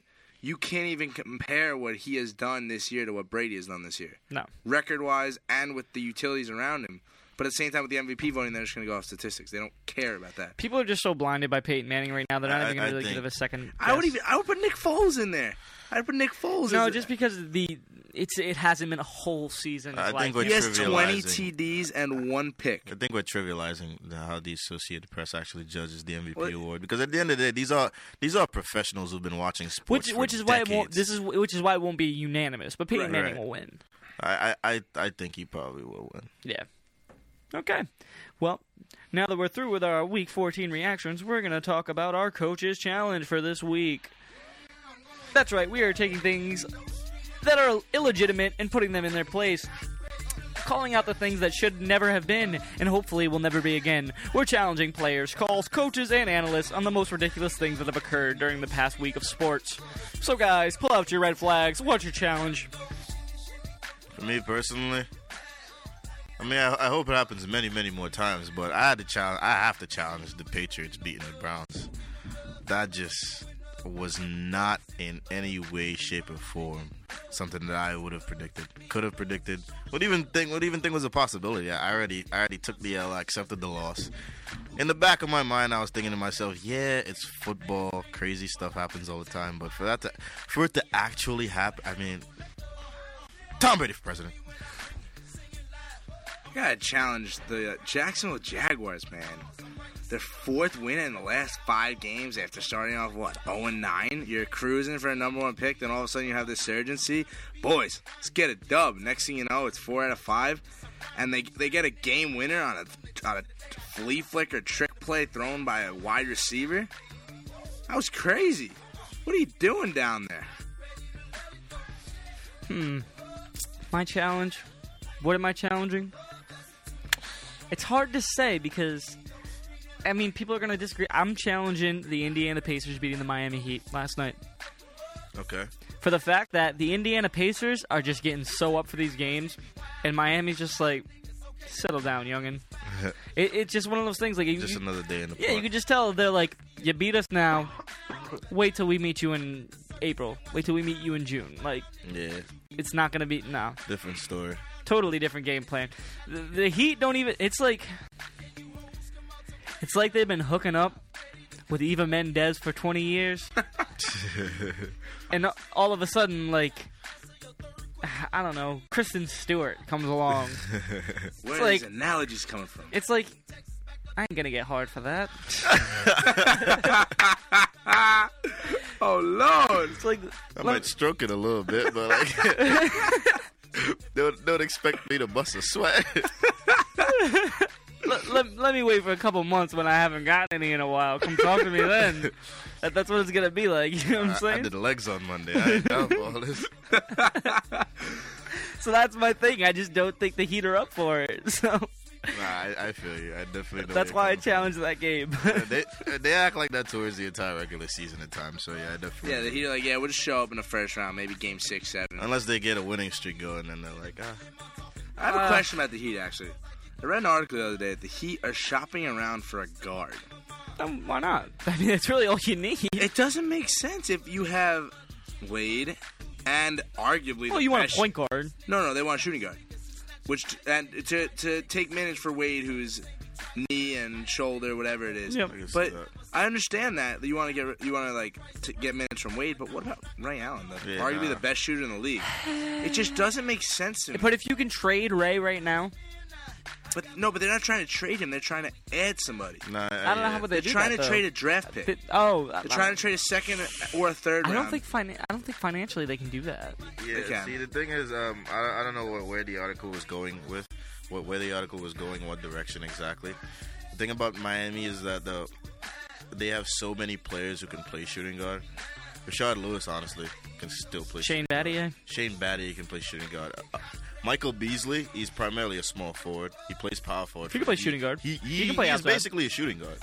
you can't even compare what he has done this year to what Brady has done this year, No. record wise, and with the utilities around him. But at the same time, with the MVP voting, they're just going to go off statistics. They don't care about that. People are just so blinded by Peyton Manning right now. They're not I- even going to really think- give a second. I would even I would put Nick Foles in there. I'd put Nick Foles. No, as- just because the it's it hasn't been a whole season. I like, think we're he has twenty trivializing- TDs and one pick. I think we're trivializing the- how the Associated Press actually judges the MVP Well- award because at the end of the day, these are these are professionals who've been watching sports. which for which is why it won't. decades. This is which is why it won't be unanimous. But Peyton Right. Manning Right. will win. I, I I I think he probably will win. Yeah. Okay. Well, now that we're through with our Week 14 reactions, we're going to talk about our coaches' challenge for this week. That's right. We are taking things that are illegitimate and putting them in their place. Calling out the things that should never have been and hopefully will never be again. We're challenging players, calls, coaches, and analysts on the most ridiculous things that have occurred during the past week of sports. So, guys, pull out your red flags. What's your challenge? For me personally, I mean, I, I hope it happens many, many more times. But I had to challenge. I have to challenge the Patriots beating the Browns. That just was not in any way, shape, or form something that I would have predicted. Could have predicted. Would even think. Would even think was a possibility. I already, I already took the L. I accepted the loss. In the back of my mind, I was thinking to myself, "Yeah, it's football. Crazy stuff happens all the time. But for that to, for it to actually happen, I mean, Tom Brady for president." I gotta challenge the Jacksonville Jaguars, man. Their fourth win in the last five games after starting off what 0 and 9. You're cruising for a number one pick, then all of a sudden you have this urgency. Boys, let's get a dub. Next thing you know, it's four out of five, and they they get a game winner on a on a flea flicker trick play thrown by a wide receiver. That was crazy. What are you doing down there? Hmm. My challenge? What am I challenging? It's hard to say because, I mean, people are going to disagree. I'm challenging the Indiana Pacers beating the Miami Heat last night. Okay. For the fact that the Indiana Pacers are just getting so up for these games, and Miami's just like, settle down, youngin. it, it's just one of those things. Like, you, Just another day in the yeah, park. you can just tell they're like, you beat us now. Wait till we meet you in April. Wait till we meet you in June. Like, yeah, it's not going to be no. different story. totally different game plan. The, the Heat don't even. It's like it's like they've been hooking up with Eva Mendes for 20 years, and all of a sudden, like I don't know, Kristen Stewart comes along. Where like- these analogies coming from? It's like I ain't gonna get hard for that. Oh Lord! It's like I let- might stroke it a little bit, but like, don't don't expect me to bust a sweat. Let, let, let me wait for a couple months when I haven't gotten any in a while. Come talk to me then. That, that's what it's gonna be like. You know what I'm I, I did legs on Monday. I ain't down for all this. So that's my thing. I just don't think the Heat are up for it. So Nah, I, I feel you. I definitely. Know that's why I you're challenged that game. from. they they act like that towards the entire regular season at times. So yeah, I definitely. Yeah, the Heat are like, yeah, we'll just show up in the first round, maybe game six, seven. Unless they get a winning streak going, and they're like, ah, I have a Uh, question about the Heat, actually. I read an article the other day that the Heat are shopping around for a guard. Um, why not? I mean, that's really all you need. It doesn't make sense if you have Wade and arguably. Well, the you want best- a point guard. No, no, they want a shooting guard. Which and to to take minutes for Wade, who's knee and shoulder, whatever it is. Yep. I can see But that. I understand that you want to get you want to like to get minutes from Wade, but what about Ray Allen, the, Yeah, arguably the best shooter in the league? It just doesn't make sense to me. But if you can trade Ray right now, But no, but they're not trying to trade him. They're trying to add somebody. nah, I don't know how would they They're do trying that, to though. trade a draft pick. Th- oh, They're trying to trade a second or a third I don't think finan- I don't think financially they can do that. Yeah, can. see, the thing is, um, I, I don't know where, where the article was going with, what, where the article was going, what direction exactly. The thing about Miami is that the they have so many players who can play shooting guard. Rashard Lewis, honestly, can still play. Shane Battier. Shane Battier can play shooting guard. Uh, Michael Beasley, he's primarily a small forward. He plays power forward. He can play the shooting guard. He, He he, can play he's outside. basically a shooting guard.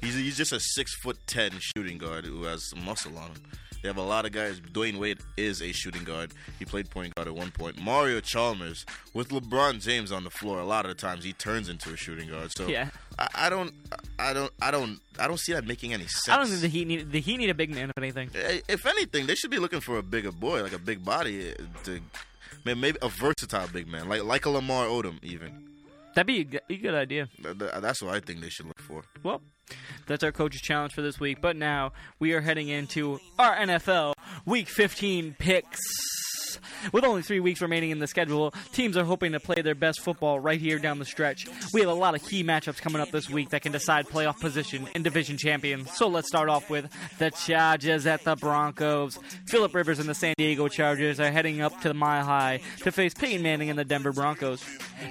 He's he's just a six foot ten shooting guard who has some muscle on him. They have a lot of guys. Dwyane Wade is a shooting guard. He played point guard at one point. Mario Chalmers with LeBron James on the floor. A lot of the times he turns into a shooting guard. So Yeah. I, I don't, I don't, I don't, I don't see that making any sense. I don't think the Heat need the Heat need a big man if anything. Eh, If anything, they should be looking for a bigger boy, like a big body, eh, to may- maybe a versatile big man, like like a Lamar Odom. Even That'd be a good, idea. Th- th- that's what I think they should look for. Well, that's our coach's challenge for this week. But now we are heading into our NFL Week 15 picks. With only three weeks remaining in the schedule, teams are hoping to play their best football right here down the stretch. We have a lot of key matchups coming up this week that can decide playoff position and division champions. So let's start off with the Chargers at the Broncos. Philip Rivers and the San Diego Chargers are heading up to the Mile High to face Peyton Manning and the Denver Broncos.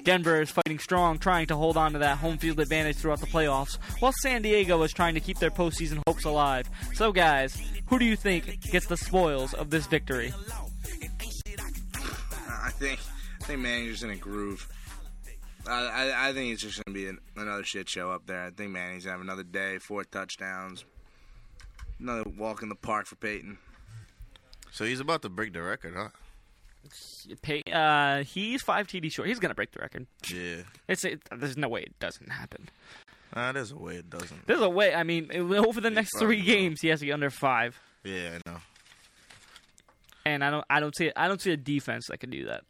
Denver is fighting strong, trying to hold on to that home field advantage throughout the playoffs, while San Diego is trying to keep their postseason hopes alive. So, guys, who do you think gets the spoils of this victory? I think I think Manning's in a groove. I, I I think it's just gonna be an, another shit show up there. I think Manning's gonna have another day, four touchdowns, another walk in the park for Peyton. So he's about to break the record, huh? Pey- uh, he's five TD short. He's gonna break the record. Yeah. It's it, there's no way it doesn't happen. Ah, there's a way it doesn't. There's a way. I mean, over the next three probably will. games, he has to be under five, Yeah, I know. And I don't I don't see I don't see a defense that could do that.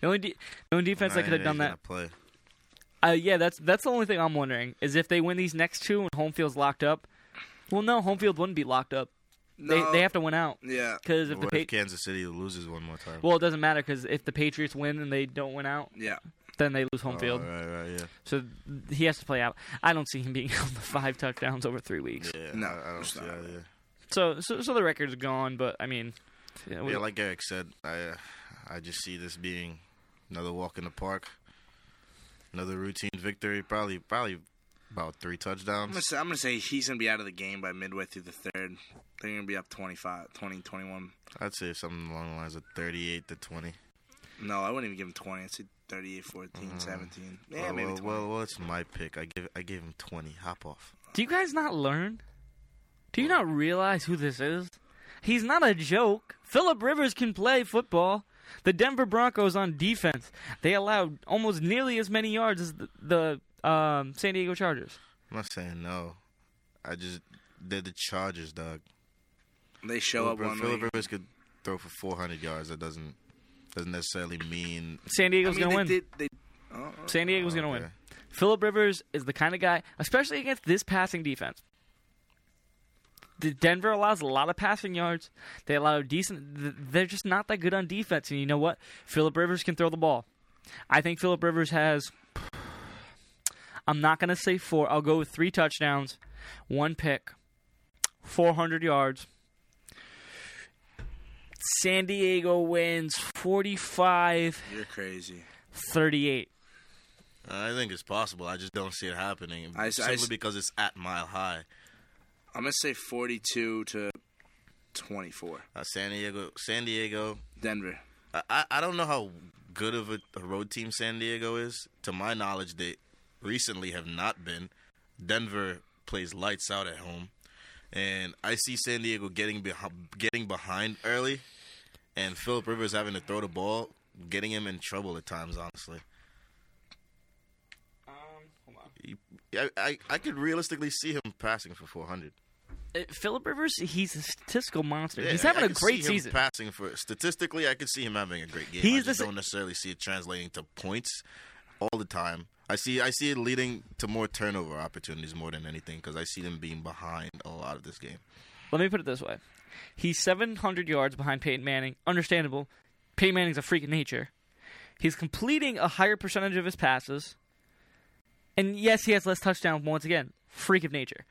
The only de- the only defense that could have done that. Play. Uh, yeah, that's that's the only thing I'm wondering is if they win these next two and home field's locked up. Well, no, home field wouldn't be locked up. They No. they have to win out Yeah, because if the what if pa- Kansas City loses one more time? well, it doesn't matter because if the Patriots win and they don't win out, yeah. then they lose home Oh, field. Right, right, yeah. So he has to play out. I don't see him being on the five touchdowns over three weeks. Yeah, No, I, I don't see that. Yeah. So so so the record's gone, but I mean, yeah, we- Yeah, like Eric said, I uh, I just see this being another walk in the park, another routine victory. Probably probably about three I'm touchdowns. gonna, say, I'm gonna say he's gonna be out of the game by midway through the third. They're gonna be up 25, 20, 21. I'd say something along the lines of thirty-eight to twenty. No, I wouldn't even give him 20. I'd say 38, 14, 17. Yeah, well, maybe well, 20. well, well, it's my pick. I give I gave him twenty. Hop off. do you guys not learn? Do you not realize who this is? He's not a joke. Philip Rivers can play football. The Denver Broncos on defense, they allowed almost nearly as many yards as the, the um, San Diego Chargers. I'm not saying no. I just they're the Chargers, dog. they show up Phillip one Phillip. Rivers could throw for 400 yards. That doesn't doesn't necessarily mean. San I Diego's mean, gonna they win. did. They, oh, San Diego's gonna win. Philip Rivers is the kind of guy, especially against this passing defense. The Denver allows a lot of passing yards. They allow decent. They're just not that good on defense. And you know what? Philip Rivers can throw the ball. I think Philip Rivers has. I'm not gonna say four. I'll go with three touchdowns, one pick, 400 yards. San Diego wins 45 you're crazy. 38. I think it's possible. I just don't see it happening. I s- I simply s- because it's at Mile High. I'm gonna say 42 to 24. Uh, San Diego, San Diego. Denver. I, I I don't know how good of a, a road team San Diego is. To my knowledge, they recently have not been. Denver plays lights out at home, and I see San Diego getting behind, getting behind early, and Philip Rivers having to throw the ball, getting him in trouble at times. Honestly, He- I, I I could realistically see him passing for 400. Uh, Philip Rivers, he's a statistical monster. Yeah, he's having I a great season. Passing for statistically, I could see him having a great game. He's I just the, don't necessarily see it translating to points all the time. I see I see it leading to more turnover opportunities more than anything because I see them being behind a lot of this game. Let me put it this way: he's 700 yards behind Peyton Manning. Understandable. Peyton Manning's a freak of nature. He's completing a higher percentage of his passes, and yes, he has less touchdowns. Once again, freak of nature.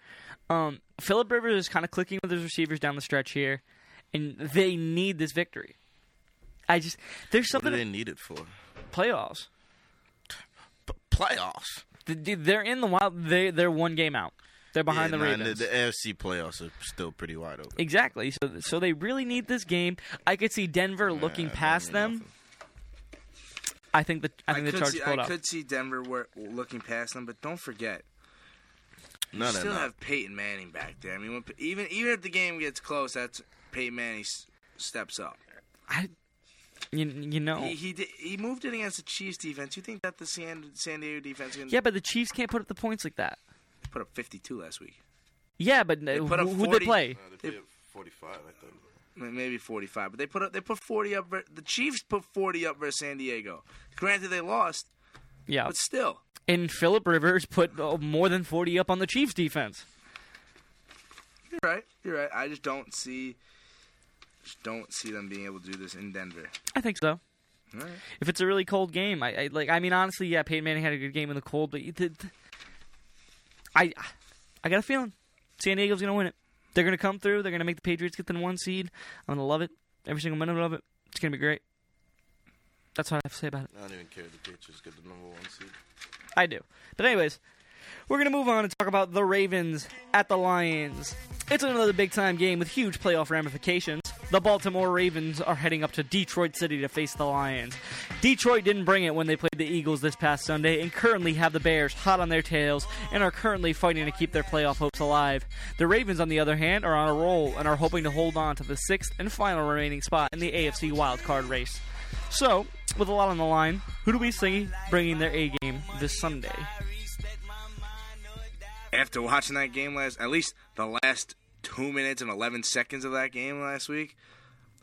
Um, Philip Rivers is kind of clicking with his receivers down the stretch here, and they need this victory. I just there's What do something they need it for? playoffs. P- playoffs. Th- th- They're in the wild. They they're one game out. They're behind Yeah, the nah, Ravens. The, the AFC playoffs are still pretty wide open. Exactly. So so they really need this game. I could see Denver looking Yeah, past Denver them. I think the I I, the could Chargers see, pulled I out. could see Denver wor- looking past them, but don't forget, No, you they're still not. have Peyton Manning back there. I mean, when, even even if the game gets close, that's Peyton Manning s- steps up. I, you, you know. He he, did, he moved it against the Chiefs defense. You think that the San San Diego defense can Yeah, but the Chiefs can't put up the points like that. put up 52 last week? Yeah, but uh, put up who would 40. they play? they put 45, I think. Maybe 45, but they put up they put 40 up. The Chiefs put 40 up versus San Diego. Granted, they lost, Yeah, but still. And Philip Rivers put uh, more than forty up on the Chiefs defense. You're right. You're right. I just don't see, just don't see them being able to do this in Denver. I think so. All right. If it's a really cold game, I, I like. I mean, honestly, yeah, Peyton Manning had a good game in the cold, but the, the, I, I got a feeling San Diego's gonna win it. They're gonna come through. They're gonna make the Patriots get the one seed. I'm gonna love it. Every single minute of it. It's gonna be great. That's all I have to say about it. I don't even care if the Patriots get the number one seed. I do. But anyways, we're gonna move on and talk about the Ravens at the Lions. It's another big time game with huge playoff ramifications. The Baltimore Ravens are heading up to Detroit City to face the Lions. Detroit didn't bring it when they played the Eagles this past Sunday and currently have the Bears hot on their tails and are currently fighting to keep their playoff hopes alive. The Ravens, on the other hand, are on a roll and are hoping to hold on to the sixth and final remaining spot in the AFC wildcard race. So, with a lot on the line, who do we see bringing their A game this Sunday? After watching that game last, at least the last two minutes and 11 seconds of that game last week,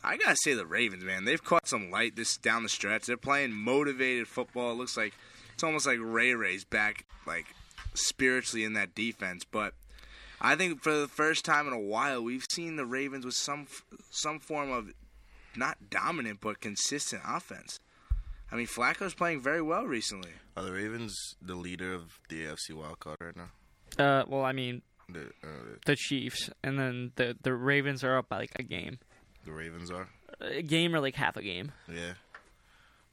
I gotta say the Ravens, man, they've caught some light this down the stretch. They're playing motivated football. It looks like it's almost like Ray Ray's back, like spiritually in that defense. But I think for the first time in a while, we've seen the Ravens with some some form of not dominant but consistent offense. I mean, Flacco's playing very well recently. Are the Ravens the leader of the AFC wildcard right now? Uh, well, I mean, The, uh, the Chiefs, and then the the Ravens are up by like a game, the Ravens are? a game or like half a game. Yeah.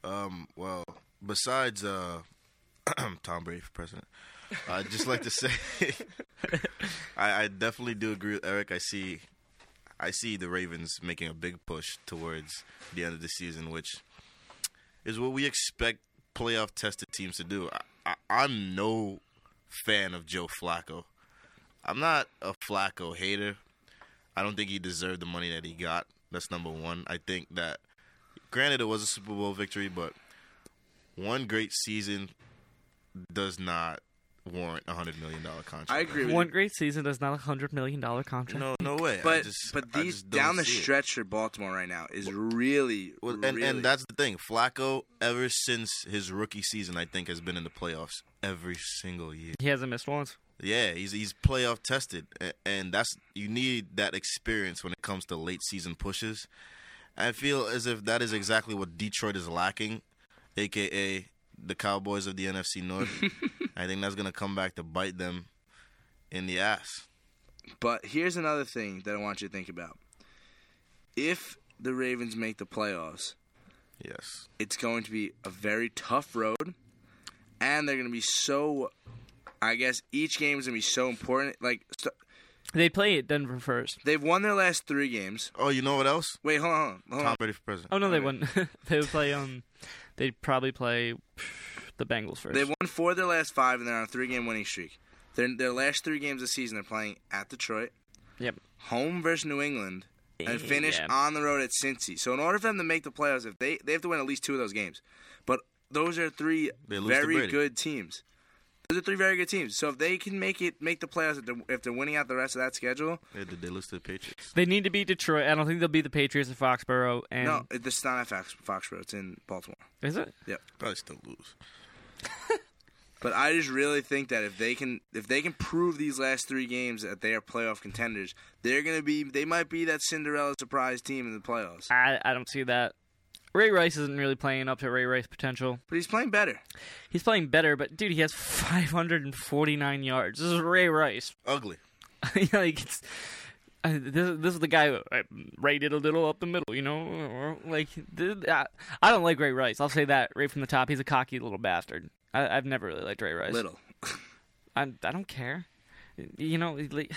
Um. Well, besides uh, Tom Brady for president, I'd just like to say, I, I definitely do agree with Eric. I see, I see the Ravens making a big push towards the end of the season, which is what we expect playoff tested teams to do. I, I, I'm no fan of Joe Flacco. I'm not a Flacco hater. I don't think he deserved the money that he got. That's number one. I think that, granted, it was a Super Bowl victory, but one great season does not warrant a hundred million dollar contract. I agree with One you. great season does not a hundred million dollar contract. No, no way. But just- but these down the see it. stretch for Baltimore right now is really, Well, and, really and that's the thing. Flacco, ever since his rookie season, I think has been in the playoffs every single year. He hasn't missed once. Yeah, he's he's playoff tested, and that's you need that experience when it comes to late season pushes. I feel as if that is exactly what Detroit is lacking, aka the Cowboys of the NFC North. I think that's gonna come back to bite them in the ass. But here's another thing that I want you to think about. If the Ravens make the playoffs, Yes, it's going to be a very tough road, and they're going to be so. I guess each game is going to be so important. Like st- They play at Denver first. they've won their last three games. Oh, you know what else? Wait, hold on, hold on. hold Tom. Brady for president. Oh no, they Okay. wouldn't. they would play um, they'd probably play the Bengals first. They've won four of their last five, and they're on a three-game winning streak. Their their last three games of the season, they're playing at Detroit, Yep. home versus New England, and finish Yeah. on the road at Cincy. So in order for them to make the playoffs, if they they have to win at least two of those games, but those are three They lose to very good teams. Those are three very good teams. So if they can make it make the playoffs, if they're, if they're winning out the rest of that schedule, They, did they lose to the Patriots? They need to beat Detroit. I don't think they'll beat the Patriots at Foxborough. And no, it- this is not at Fox, Foxborough. It's in Baltimore. is it? Yep. Probably still lose. But I just really think that if they can if they can prove these last three games that they are playoff contenders, they're gonna be they might be that Cinderella surprise team in the playoffs. I I don't see that. Ray Rice isn't really playing up to Ray Rice potential. But he's playing better. He's playing better, but dude, he has 549 yards. This is Ray Rice. Ugly. like it's, this, this is the guy who rated a little up the middle, you know. Like I, I don't like Ray Rice. I'll say that right from the top. He's a cocky little bastard. I, I've never really liked Ray Rice. Little. I I don't care. You know, like, man.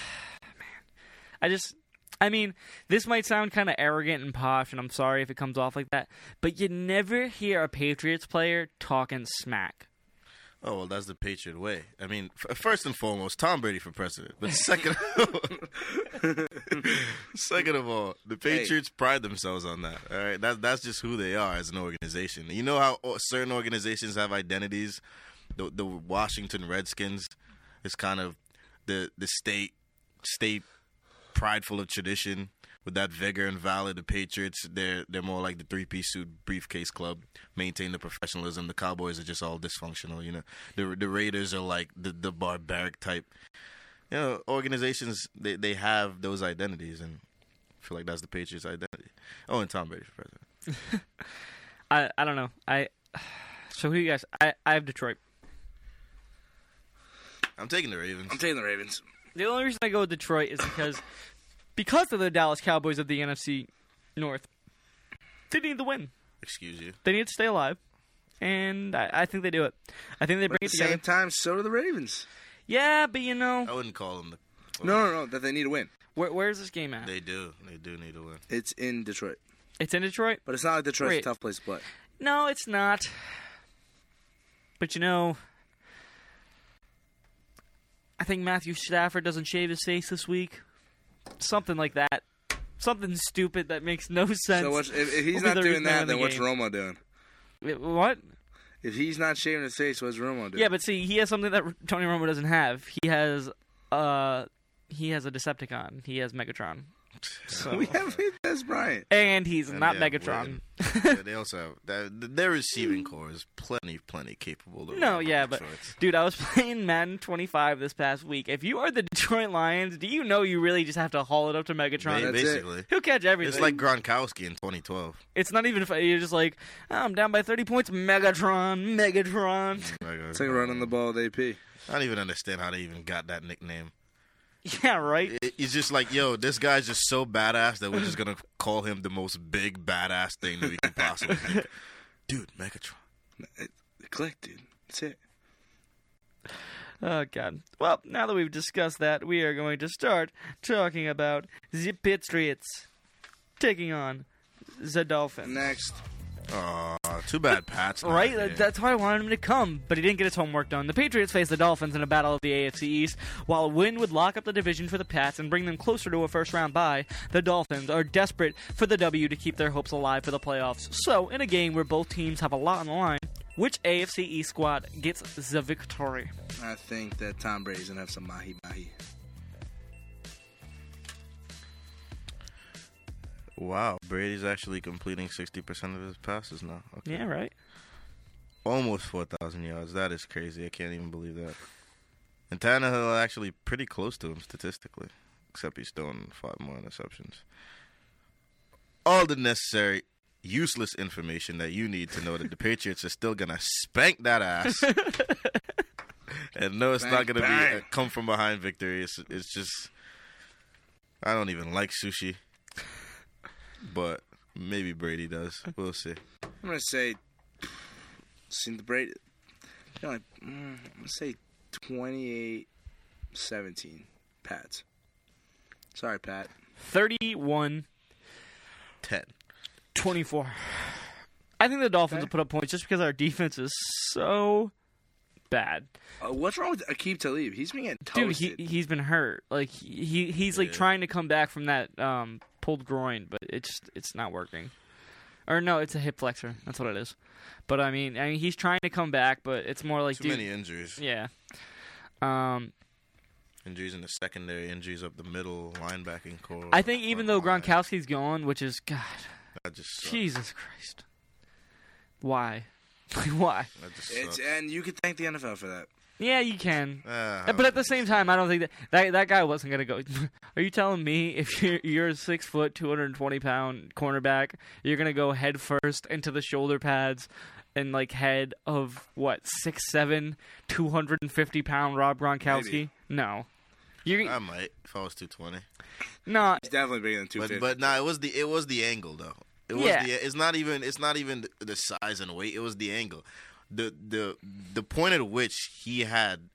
I just I mean, this might sound kind of arrogant and posh, and I'm sorry if it comes off like that, but you never hear a Patriots player talking smack. Oh well, that's the Patriot way. I mean, f- first and foremost, Tom Brady for president. But second, second of all, the Patriots pride themselves on that. All right, that's that's just who they are as an organization. You know how oh, certain organizations have identities. The the Washington Redskins is kind of the the state state prideful of tradition with that vigor and valor. The Patriots, they're they're more like the three piece suit briefcase club, maintain the professionalism. The Cowboys are just all dysfunctional. You know, the the Raiders are like the the barbaric type. You know, organizations they they have those identities, and I feel like that's the Patriots' identity. Oh, and Tom Brady for president. I I don't know. I so who you guys? I I have Detroit. I'm taking the Ravens. I'm taking the Ravens. The only reason I go with Detroit is because because they're the Dallas Cowboys of the NFC North. They need the win. Excuse you. They need to stay alive, and I, I think they do it. I think they bring But at it the together. same time, so do the Ravens. Yeah, but you know, I wouldn't call them the. No, no, no. That they need to win. where, where's this game at? They do. They do need to win. It's in Detroit, It's in Detroit. but it's not like Detroit's Wait. a tough place to play. No, it's not. But you know, I think Matthew Stafford doesn't shave his face this week. Something like that. Something stupid that makes no sense. So what's, if, if he's not doing that, win the then what's game. Romo doing? Wait, What? If he's not shaving his face, what's Romo doing? Yeah, but see, he has something that Tony Romo doesn't have. He has, uh, he has a Decepticon. He has Megatron. So, we have Dez Bryant. and he's And not they Megatron. Witten. Yeah, they also have that, their receiving core is plenty, plenty capable. Of No, yeah, but shorts. dude, I was playing Madden 25 this past week. If you are the Detroit Lions, do you know you really just have to haul it up to Megatron? Ba- That's it. basically, He'll catch everything. it's like Gronkowski in 2012. It's not even. fu- You're just like, oh, I'm down by 30 points. Megatron, Megatron. Like, It's like running the ball with AP. I don't even understand how they even got that nickname. Yeah, right. It- It's just like, yo, this guy's just so badass that we're just gonna call him the most big badass thing that we can possibly think. Dude, Megatron. It, it clicked, dude. That's it. Oh God. Well, now that we've discussed that, we are going to start talking about the Patriots taking on the Dolphins. Next. Aw, too bad Pat's not Right, here. That's why I wanted him to come, but he didn't get his homework done. The Patriots face the Dolphins in a battle of the AFC East, while a win would lock up the division for the Pats and bring them closer to a first-round bye. The Dolphins are desperate for the W to keep their hopes alive for the playoffs. So, in a game where both teams have a lot on the line, which AFC East squad gets the victory? I think that Tom Brady's gonna have some mahi mahi. Wow, Brady's actually completing 60% of his passes now. Okay. Yeah, right. Almost 4,000 yards. That is crazy. I can't even believe that. And Tannehill actually pretty close to him statistically, except he's throwing five more interceptions. All the necessary useless information that you need to know that the Patriots are still going to spank that ass. and no, it's not going to be uh, bang. a come from behind victory. It's, it's just. I don't even like sushi. But maybe Brady does. We'll see. I'm gonna say. Seen the Brady. You know, like, mm, I'm gonna say 28 17. Pats. Sorry, Pat. 31 10. 24. I think the Dolphins Okay. will put up points just because our defense is so bad. Uh, what's wrong with Aqib Talib? He's been getting Dude, he he's been hurt. Like he he's like Yeah. trying to come back from that um pulled groin, but it's it's not working. Or no, it's a hip flexor. That's what it is. But I mean, I mean he's trying to come back, but it's more like Too dude, many injuries. yeah. Um Injuries in the secondary, injuries up the middle, linebacking core. I think even though line. Gronkowski's gone, which is god, that just sucks. Jesus Christ. Why? Why? That just it's, and you could thank the NFL for that. Yeah, you can. Uh, But at the same time, I don't think that that, that guy wasn't gonna go. Are you telling me if you're, you're a six foot, two hundred and twenty pound cornerback, you're gonna go head first into the shoulder pads and like head of what six seven, two hundred and fifty pound Rob Gronkowski? Maybe. No, you're I might if I was 220. no. He's definitely bigger than But 250. but nah, it was the it was the angle though. It was Yeah. the it's not even it's not even the size and weight. It was the angle. The the the point at which he had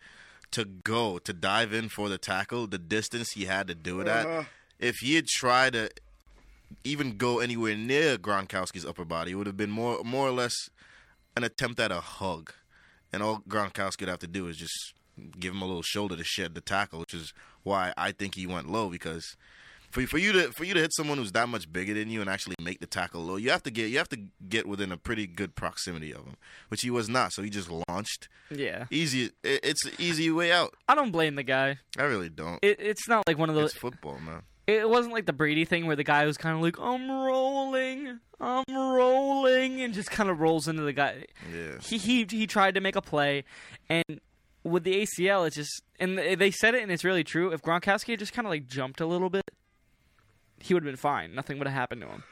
to go to dive in for the tackle, the distance he had to do it Uh-huh. at. If he had tried to even go anywhere near Gronkowski's upper body, it would have been more more or less an attempt at a hug. and all Gronkowski would have to do is just give him a little shoulder to shed the tackle, which is why I think he went low because for for you to for you to hit someone who's that much bigger than you and actually make the tackle low, you have to get you have to get within a pretty good proximity of him, which he was not. So he just launched Yeah. easy. it- It's an easy way out. I don't blame the guy. I really don't. It, it's not like one of those. It's football, man. It wasn't like the Brady thing where the guy was kind of like, I'm rolling, I'm rolling, and just kind of rolls into the guy. Yeah. He, he, he tried to make a play, and with the ACL, it's just, and they said it, and it's really true. If Gronkowski just kind of like jumped a little bit, he would have been fine. Nothing would have happened to him.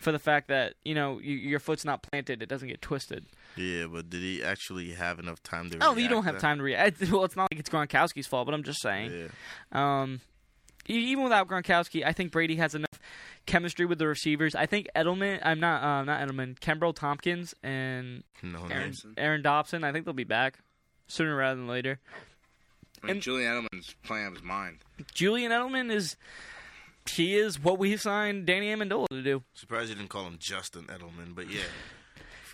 For the fact that, you know, you, your foot's not planted, it doesn't get twisted. Yeah, but did he actually have enough time to? Oh, you don't have then? time to react. Well, it's not like it's Gronkowski's fault, but I'm just saying. Yeah. Um, even without Gronkowski, I think Brady has enough chemistry with the receivers. I think Edelman, I'm not, uh, not Edelman, Kenbrell Thompkins and No, no. Aaron, Dobson. Aaron Dobson. I think they'll be back sooner rather than later. I mean, And- Julian Edelman's playing out of his mind. Julian Edelman is, he is what we signed Danny Amendola to do. Surprised you didn't call him Justin Edelman, but yeah.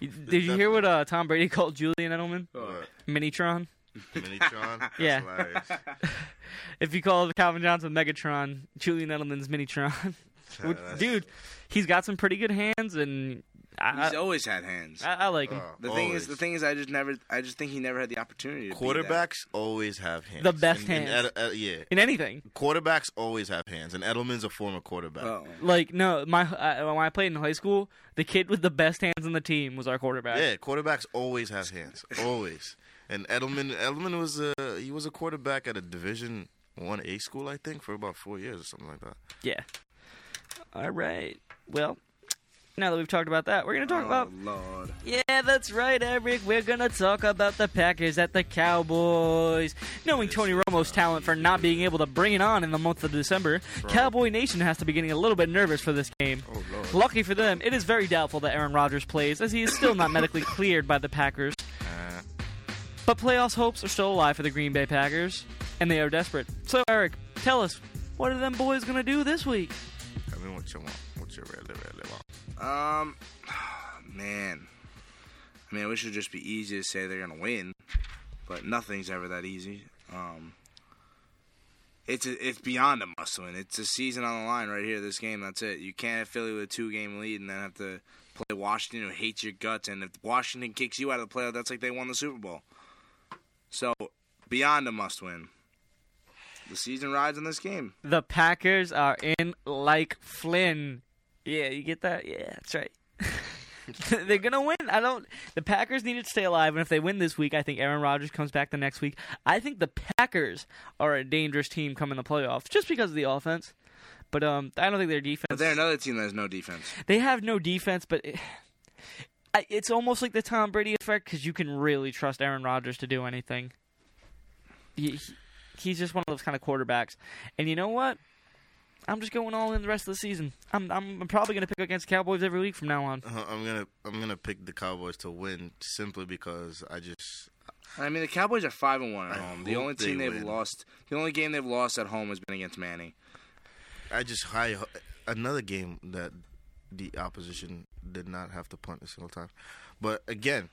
Did you hear what uh, Tom Brady called Julian Edelman? What? Minitron. Minitron? That's Yeah. hilarious. If you call Calvin Johnson Megatron, Julian Edelman's Minitron. Which- That's- Dude, he's got some pretty good hands, and I, He's always had hands. I, I like him. Oh, the thing is, the thing is, I just never, I just think he never had the opportunity. To be that. Quarterbacks always have hands. The best And- and hands. Ed- Ed- yeah. In anything. Quarterbacks always have hands, and Edelman's a former quarterback. Oh. Like no, my uh, when I played in high school, the kid with the best hands on the team was our quarterback. Yeah, quarterbacks always have hands, always. And Edelman, Edelman was a he was a quarterback at a Division One A school, I think, for about four years or something like that. Yeah. All right. Well, now that we've talked about that, we're gonna talk Oh about. Lord. Yeah, that's right, Eric. We're gonna talk about the Packers at the Cowboys. Knowing Tony Romo's talent for not being able to bring it on in the month of December, Cowboy Nation has to be getting a little bit nervous for this game. Oh lord. Lucky for them, it is very doubtful that Aaron Rodgers plays, as he is still not medically cleared by the Packers. Uh, But playoffs hopes are still alive for the Green Bay Packers, and they are desperate. So, Eric, tell us, what are them boys gonna do this week? I mean, what you want? What you really, really want? Um, man. I mean, I wish it just be easy to say they're gonna win, but nothing's ever that easy. Um, it's a, it's beyond a must win. It's a season on the line right here. This game, that's it. You can't have Philly with a two game lead and then have to play Washington, who hates your guts. And if Washington kicks you out of the playoff, that's like they won the Super Bowl. So beyond a must win. The season rides on this game. The Packers are in like Flynn. Yeah, you get that? Yeah, that's right. They're gonna win. I don't. The Packers need to stay alive, and if they win this week, I think Aaron Rodgers comes back the next week. I think the Packers are a dangerous team coming the playoffs, just because of the offense. But um, I don't think their defense. But they're another team that has no defense. They have no defense, but it, it's almost like the Tom Brady effect because you can really trust Aaron Rodgers to do anything. He, he- he's just one of those kind of quarterbacks, and you know what? I'm just going all in the rest of the season. I'm I'm probably gonna pick against Cowboys every week from now on. Uh, I'm gonna I'm gonna pick the Cowboys to win simply because I just I mean, the Cowboys are five and one at I home. The only they team they've win. lost, the only game they've lost at home has been against Manning. I just high another game that the opposition did not have to punt a single time. But again,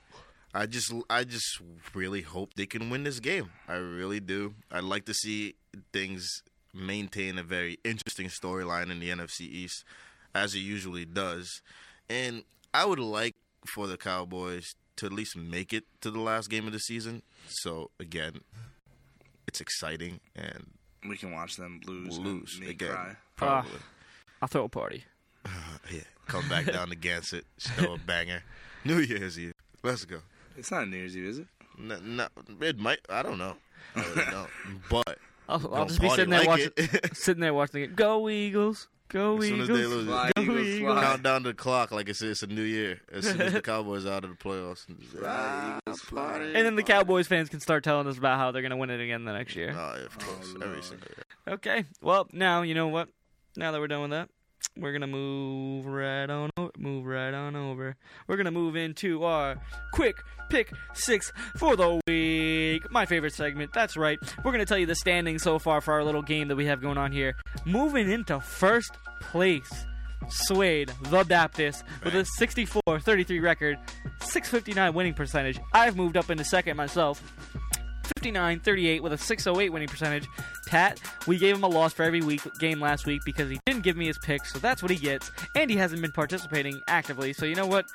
I just I just really hope they can win this game. I really do. I'd like to see things maintain a very interesting storyline in the NFC East as it usually does. And I would like for the Cowboys to at least make it to the last game of the season. So again, it's exciting and We can watch them lose. we'll lose me again. cry. Probably. I'll throw a party. Yeah, come back down to Gansett, throw a banger. New Year's Eve. Let's go. It's not New Year's Eve, is it? No, no, it might. I don't know. I don't. But I'll, I'll just be sitting there like watching, it. sitting there watching the game. Go Eagles! Go as soon as Eagles! they lose, Fly, Go Eagles, Eagles. count down the clock like it's it's a new year. As soon as the Cowboys are out of the playoffs, Fly, Eagles, fly. And then the Cowboys fans can start telling us about how they're gonna win it again the next year. Oh, yeah, of course, oh, every single year. Okay. Well, now you know what. Now that we're done with that, we're gonna move right on, o- move right on over. We're gonna move into our quick pick six for the week. My favorite segment. That's right. We're gonna tell you the standings so far for our little game that we have going on here. Moving into first place, Swayed, the Baptist, with a 64-33 record, 659 winning percentage. I've moved up into second myself. 59-38 with a 608 winning percentage. Pat, we gave him a loss for every week game last week because he didn't give me his picks, so that's what he gets. And he hasn't been participating actively, so you know what?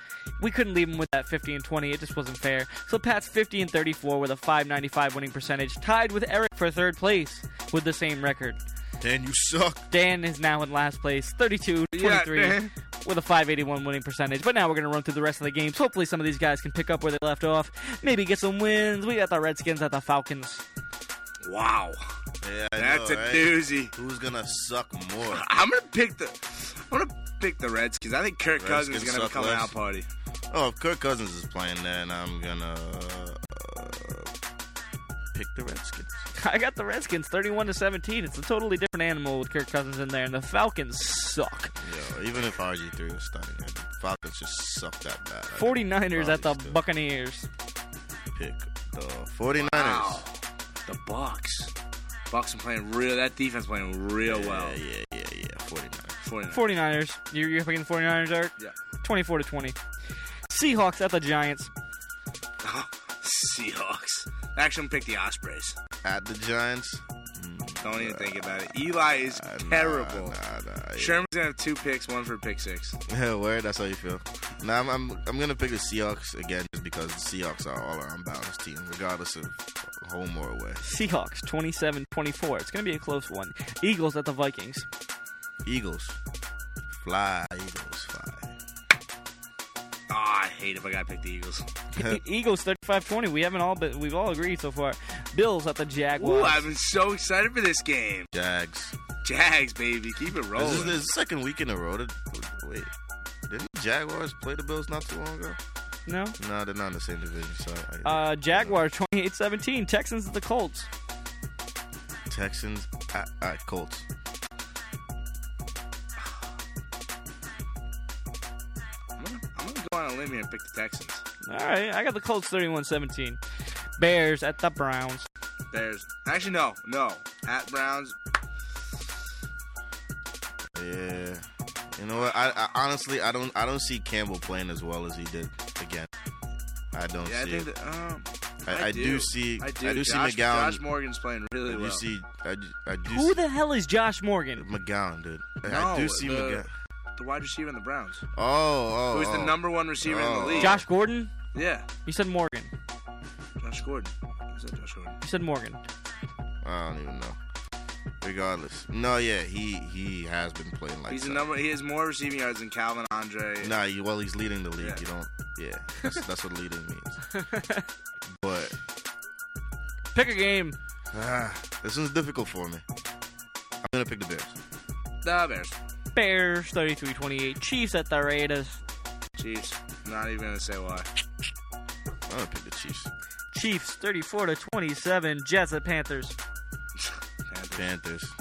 We couldn't leave him with that 50 and 20. It just wasn't fair. So Pat's 50 and 34 with a 595 winning percentage, tied with Eric for third place with the same record. Dan, you suck. Dan is now in last place, 32 Yeah, 23 Dan. with a 581 winning percentage. But now we're going to run through the rest of the games. Hopefully, some of these guys can pick up where they left off. Maybe get some wins. We got the Redskins at the Falcons. Wow, Yeah, I that's know, a right? doozy. Who's gonna suck more? I'm gonna pick the. I'm gonna pick the Redskins. I think Kirk Cousins is gonna have a suck coming less. out party. Oh, if Kirk Cousins is playing, then I'm gonna uh, pick the Redskins. I got the Redskins 31 to 17. It's a totally different animal with Kirk Cousins in there, and the Falcons suck. Yo, even if RG3 was starting, the Falcons just suck that bad. I'd 49ers at the still Buccaneers. pick the 49ers. Wow, the Bucks. Bucks are playing real. That defense playing real Yeah, well. yeah, yeah, yeah. 49ers. 49. 49ers. You're, you're picking the 49ers, Eric? Yeah. 24 to 20. Seahawks at the Giants. Seahawks. Actually, I'm gonna pick the Ospreys. At the Giants. Don't even think about it. Eli is Uh, nah, terrible. Nah, nah, yeah. Sherman's gonna have two picks, one for pick six. Yeah, word. That's how you feel. Nah, I'm, I'm I'm gonna pick the Seahawks again just because the Seahawks are all around balanced team, regardless of home or away. Seahawks 27 24. It's going to be a close one. Eagles at the Vikings. Eagles, fly, Eagles, fly. I hate if I gotta pick the Eagles. Eagles 35 20. We haven't all been, we've all agreed so far. Bills at the Jaguars. Ooh, I've been so excited for this game. Jags. Jags, baby, keep it rolling. This is the second week in a row. That, wait, didn't the Jaguars play the Bills not too long ago? no? No, they're not in the same division. So I, Uh, Jaguars 28 17. Texans at the Colts. Texans at, at Colts. I'm gonna go on a limb here and pick the Texans. All right, I got the Colts 31 17. Bears at the Browns. Bears. Actually, no, no. At Browns. Yeah. You know what? I, I honestly I don't I don't see Campbell playing as well as he did again. I don't Yeah, I see think it. that. Um, I, I do see I do. I do see Josh, McCown. Josh Morgan's playing I really do well. see I, do- I do Who see the hell is Josh Morgan? McCown, dude. I- No, I do see the- McCown. The wide receiver in the Browns, Oh, oh, who's the oh. number one receiver in Oh. the league. Josh Gordon? Yeah, You said Morgan. Josh Gordon. I said Josh Gordon. You said Morgan. I don't even know. Regardless, no, yeah, he he has been playing like He's the that. number. He has more receiving yards than Calvin Andre. Nah, he, well, he's leading the league. Yeah. You don't. Yeah, that's, that's what leading means. but Pick a game. ah, this one's difficult for me. I'm gonna pick the Bears. The Bears. Bears 33 28. Chiefs at the Raiders. Chiefs. Not even gonna say why. I'm gonna pick the Chiefs. Chiefs 34 to 27. Jets at Panthers. Panthers. Panthers.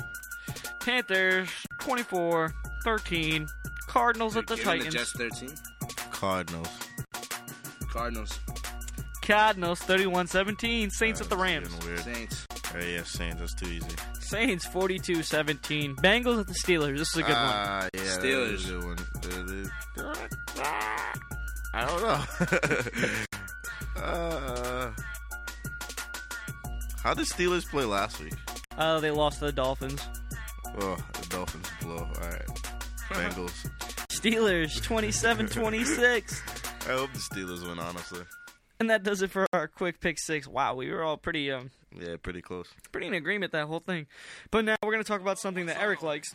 Panthers 24 13. Cardinals at the Giving Titans. Jets 13. Cardinals. Cardinals. Cardinals 31 17. Saints at the Rams. Weird. Saints. Oh, yeah, Saints. That's too easy. Saints 42 17. Bengals at the Steelers. This is a good one. Ah, yeah, Steelers. a good one. The- the- I don't know. uh, how did Steelers play last week? Uh, they lost to the Dolphins. Oh, the Dolphins blow. All right, Bengals. Steelers 27 26. I hope the Steelers win. Honestly, And that does it for our quick pick six. Wow, we were all pretty um yeah, pretty close. pretty in agreement that whole thing. But now we're gonna talk about something that Eric likes.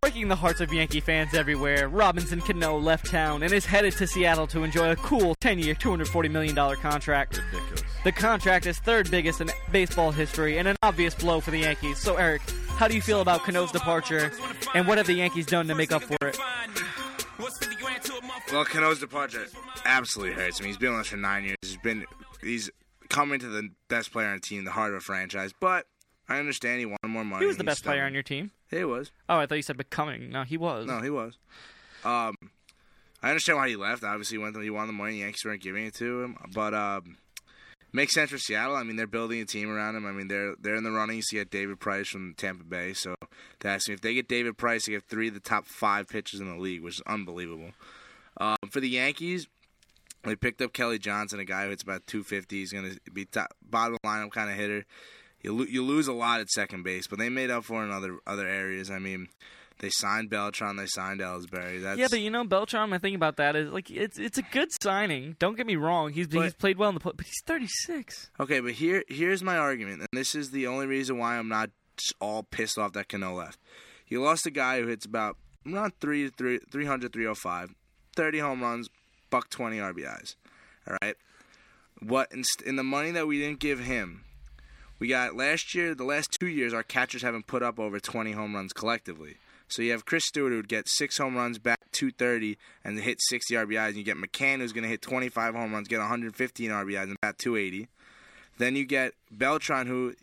Breaking the hearts of Yankee fans everywhere, Robinson Cano left town and is headed to Seattle to enjoy a cool 10-year, $240 million contract. Ridiculous. The contract is third biggest in baseball history and an obvious blow for the Yankees. So, Eric, how do you feel about Cano's departure, and what have the Yankees done to make up for it? Well, Cano's departure absolutely hurts. Mean, he's been on us for nine years. He's been he's coming to the best player on the team, the heart of a franchise. But I understand he wanted more money. He was the best player on your team. He was. Oh, I thought you said becoming. No, he was. No, he was. Um, I understand why he left. Obviously, he went. He wanted the money. The Yankees weren't giving it to him. But um, Makes sense for Seattle. I mean, they're building a team around him. I mean, they're they're in the running to get David Price from Tampa Bay. So to ask me if they get David Price, they get three of the top five pitchers in the league, which is unbelievable. Um, for the Yankees, they picked up Kelly Johnson, a guy who hits about 250. He's going to be top, bottom lineup kind of hitter. You lo- you lose a lot at second base, but they made up for in other other areas. I mean, they signed Beltran, they signed Ellsbury. That's Yeah, but you know, Beltran. My thing about that is like it's it's a good signing. Don't get me wrong. He's But- he's played well in the po- but he's 36. Okay, but here here's my argument, and this is the only reason why I'm not all pissed off that Cano left. You lost a guy who hits about around 3 3, 300, 305, 30 home runs, buck 20 RBIs. All right? What in, in the money that we didn't give him, we got last year, the last two years, our catchers haven't put up over 20 home runs collectively. So you have Chris Stewart who would get six home runs, back 230, and hit 60 RBIs. And you get McCann who's going to hit 25 home runs, get 115 RBIs, and bat 280. Then you get Beltran, who,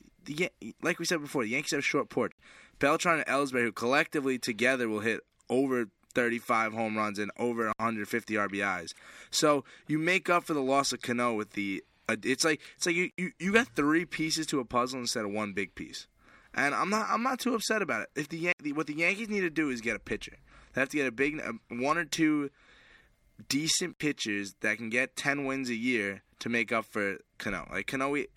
like we said before, the Yankees have a short porch. Beltran and Ellsbury, who collectively together will hit over 35 home runs and over 150 RBIs. So you make up for the loss of Cano with the. Uh, it's like it's like you, you, you got three pieces to a puzzle instead of one big piece, and I'm not I'm not too upset about it. If the, Yan- the what the Yankees need to do is get a pitcher. They have to get a big one or two decent pitchers that can get 10 wins a year to make up for Cano. Like Cano, we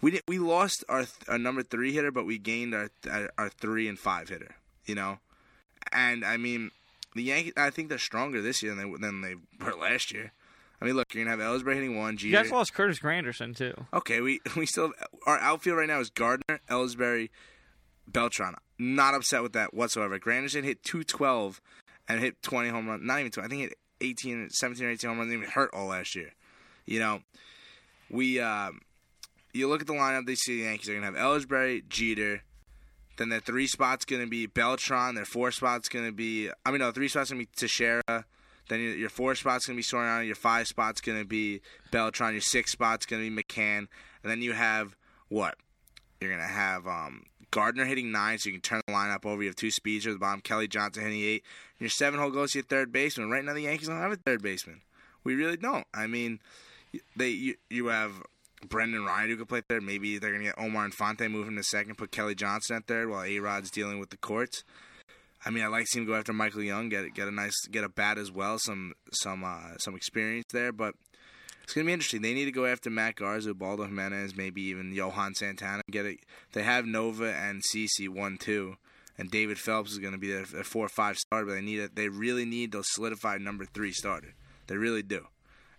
we we lost our, our number three hitter, but we gained our, our our three and five hitter. You know, and I mean the Yankees. I think they're stronger this year than they than they were last year. I mean, look, you're gonna have Ellsbury hitting one. You Jeter. guys lost Curtis Granderson too. Okay, we we still have, our outfield right now is Gardner, Ellsbury, Beltran. Not upset with that whatsoever. Granderson hit 212 and hit 20 home runs. Not even 20. I think hit 18, 17 or 18 home runs. Didn't even hurt all last year. You know, we um, you look at the lineup. They see the Yankees are gonna have Ellsbury, Jeter. Then their three spots gonna be Beltran. Their four spots gonna be. I mean, no, three spots gonna be Teixeira. Then your, four spots gonna be Soriano. Your five spots gonna be Beltran. Your six spots gonna be McCann. And then you have what? You're gonna have um, Gardner hitting nine, so you can turn the lineup over. You have two speeds at the bottom. Kelly Johnson hitting eight. And your seven hole goes to your third baseman. Right now, the Yankees don't have a third baseman. We really don't. I mean, they you, you have Brendan Ryan who could play third. Maybe they're gonna get Omar Infante moving to second, put Kelly Johnson at third while A Rod's dealing with the courts. I mean, I like seeing him go after Michael Young, get get a nice get a bat as well, some some uh, some experience there, but. It's gonna be interesting. They need to go after Matt Garza, Baldo Jimenez, maybe even Johan Santana. Get it. They have Nova and CC one two, and David Phelps is gonna be their four or five starter. But they need it. They really need those solidified number three starter. They really do.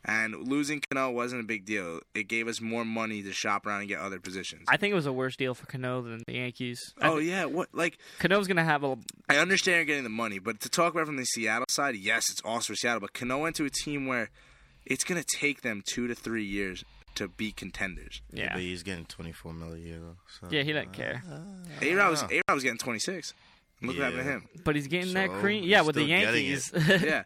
And losing Cano wasn't a big deal. It gave us more money to shop around and get other positions. I think it was a worse deal for Cano than the Yankees. I oh thi- yeah, what like Cano's gonna have a I understand you're getting the money, but to talk about from the Seattle side, yes, it's awesome for Seattle. But Cano went to a team where it's going to take them two to three years to be contenders. yeah But he's getting 24 million a year though. So. yeah he doesn't uh, care. A Rod was A Rod was getting 26. Look what happened to him. But he's getting that So, cream. he's Yeah, with the still getting Yankees. Yeah,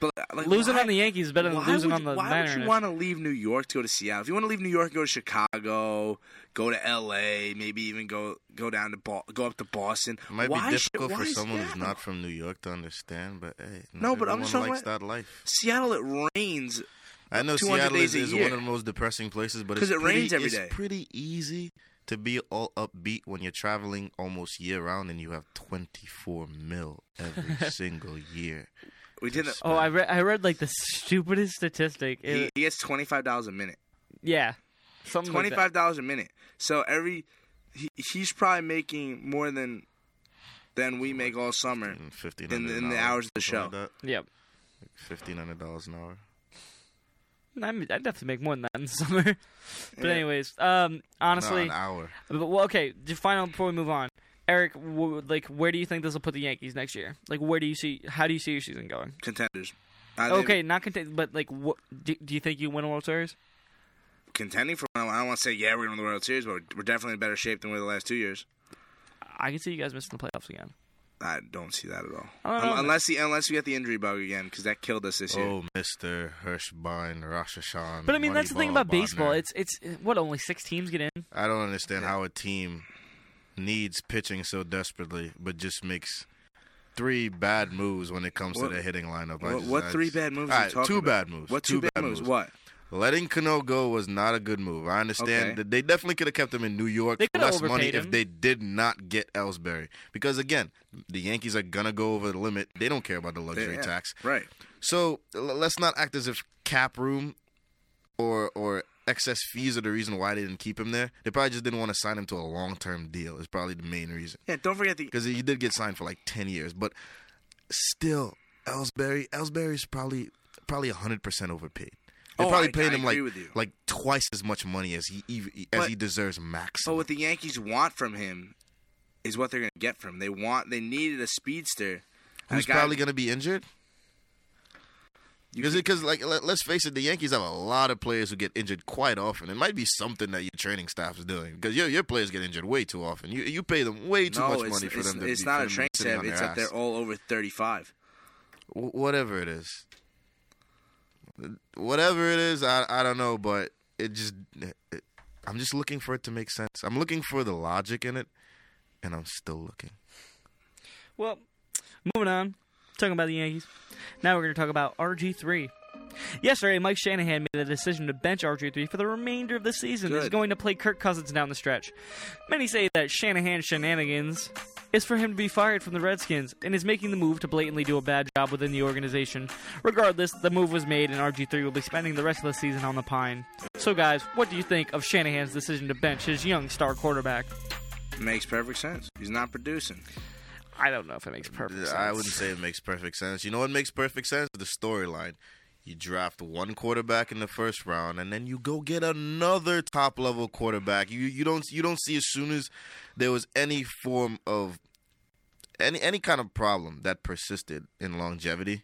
but uh, like, losing why- on the Yankees is better than why losing would on the you, Why would Mariners. you want to leave New York to go to Seattle? If you want to leave New York, go to Chicago, go to L.A., maybe even go go down to Bo- go up to Boston. It might Why be should- difficult why for someone who's Seattle? not from New York to understand, but hey, No, but I'm everyone just talking likes about- that life. Seattle, it rains. I know 200 Seattle days is, a is year. one of the most depressing places, but 'Cause it's it pretty, rains every it's day. pretty easy to be all upbeat when you're traveling almost year round and you have 24 mil every single year. We didn't. Oh, I read. I read like the stupidest statistic. He, It- he gets twenty five dollars a minute. yeah, something like Twenty that. five dollars a minute. So every he, he's probably making more than than we make all summer. 15 In the- in the hours of the show. Yep. Fifteen hundred dollars an hour. I mean, I'd have to make more than that in the summer. but Yeah. anyways, um, no, honestly, an hour. but, well, okay. Final before we move on, Eric, w- like, where do you think this will put the Yankees next year? Like, where do you see? How do you see your season going? Contenders. I think Okay, not content, but like, what do, do you think you win a World Series? contending for. I don't want to say yeah we're going to win the World Series, but we're, we're definitely in better shape than we were the last two years. I can see you guys missing the playoffs again. I don't see that at all. I don't know. Un- unless the unless we get the injury bug again, because that killed us this year. Oh, Mister Hirschbein, Rosh Hashan. But I mean, that's the thing about baseball. Bodner. It's it's what only six teams get in. I don't understand how a team needs pitching so desperately, but just makes three bad moves when it comes What- to the hitting lineup. What, just- what three just- bad moves? All are you right, talking two about? bad moves. What two, bad, moves? What? Letting Cano go was not a good move. I understand Okay. that they definitely could have kept him in New York They for could have less money overpaid if they did not get Ellsbury. Because again, the Yankees are gonna go over the limit. They don't care about the luxury Yeah, tax. Right. So l- let's not act as if cap room or or excess fees are the reason why they didn't keep him there. They probably just didn't want to sign him to a long term deal. Is probably the main reason. Yeah. Don't forget the. Because he did get signed for like ten years, but still, Ellsbury Ellsbury's probably probably hundred percent overpaid. They Oh, probably I- paid I him like agree with you. like twice as much money as he as But- he deserves max. But what the Yankees want from him is what they're going to get from him. They want. They needed a speedster. Who's a probably going to be injured? Because, because like let, us face it, the Yankees have a lot of players who get injured quite often. It might be something that your training staff is doing because your your players get injured way too often. You you pay them way too no, much money for them to it's be, not a them to train be sitting staff. It's that they're all over 35. Wh- whatever it is, whatever it is, I I don't know, but it just it, I'm just looking for it to make sense. I'm looking for the logic in it, and I'm still looking. Well, moving on. Talking about the Yankees. Now we're going to talk about RG3. Yesterday, Mike Shanahan made the decision to bench RG3 for the remainder of the season. He's going to play Kirk Cousins down the stretch. Many say that Shanahan shenanigans is for him to be fired from the Redskins and is making the move to blatantly do a bad job within the organization. Regardless, the move was made and RG3 will be spending the rest of the season on the pine. So, guys, what do you think of Shanahan's decision to bench his young star quarterback? Makes perfect sense. He's not producing. I don't know if it makes perfect sense. I wouldn't say it makes perfect sense. You know what makes perfect sense? The storyline. You draft one quarterback in the first round, and then you go get another top level quarterback. You you don't you don't see as soon as there was any form of any any kind of problem that persisted in longevity.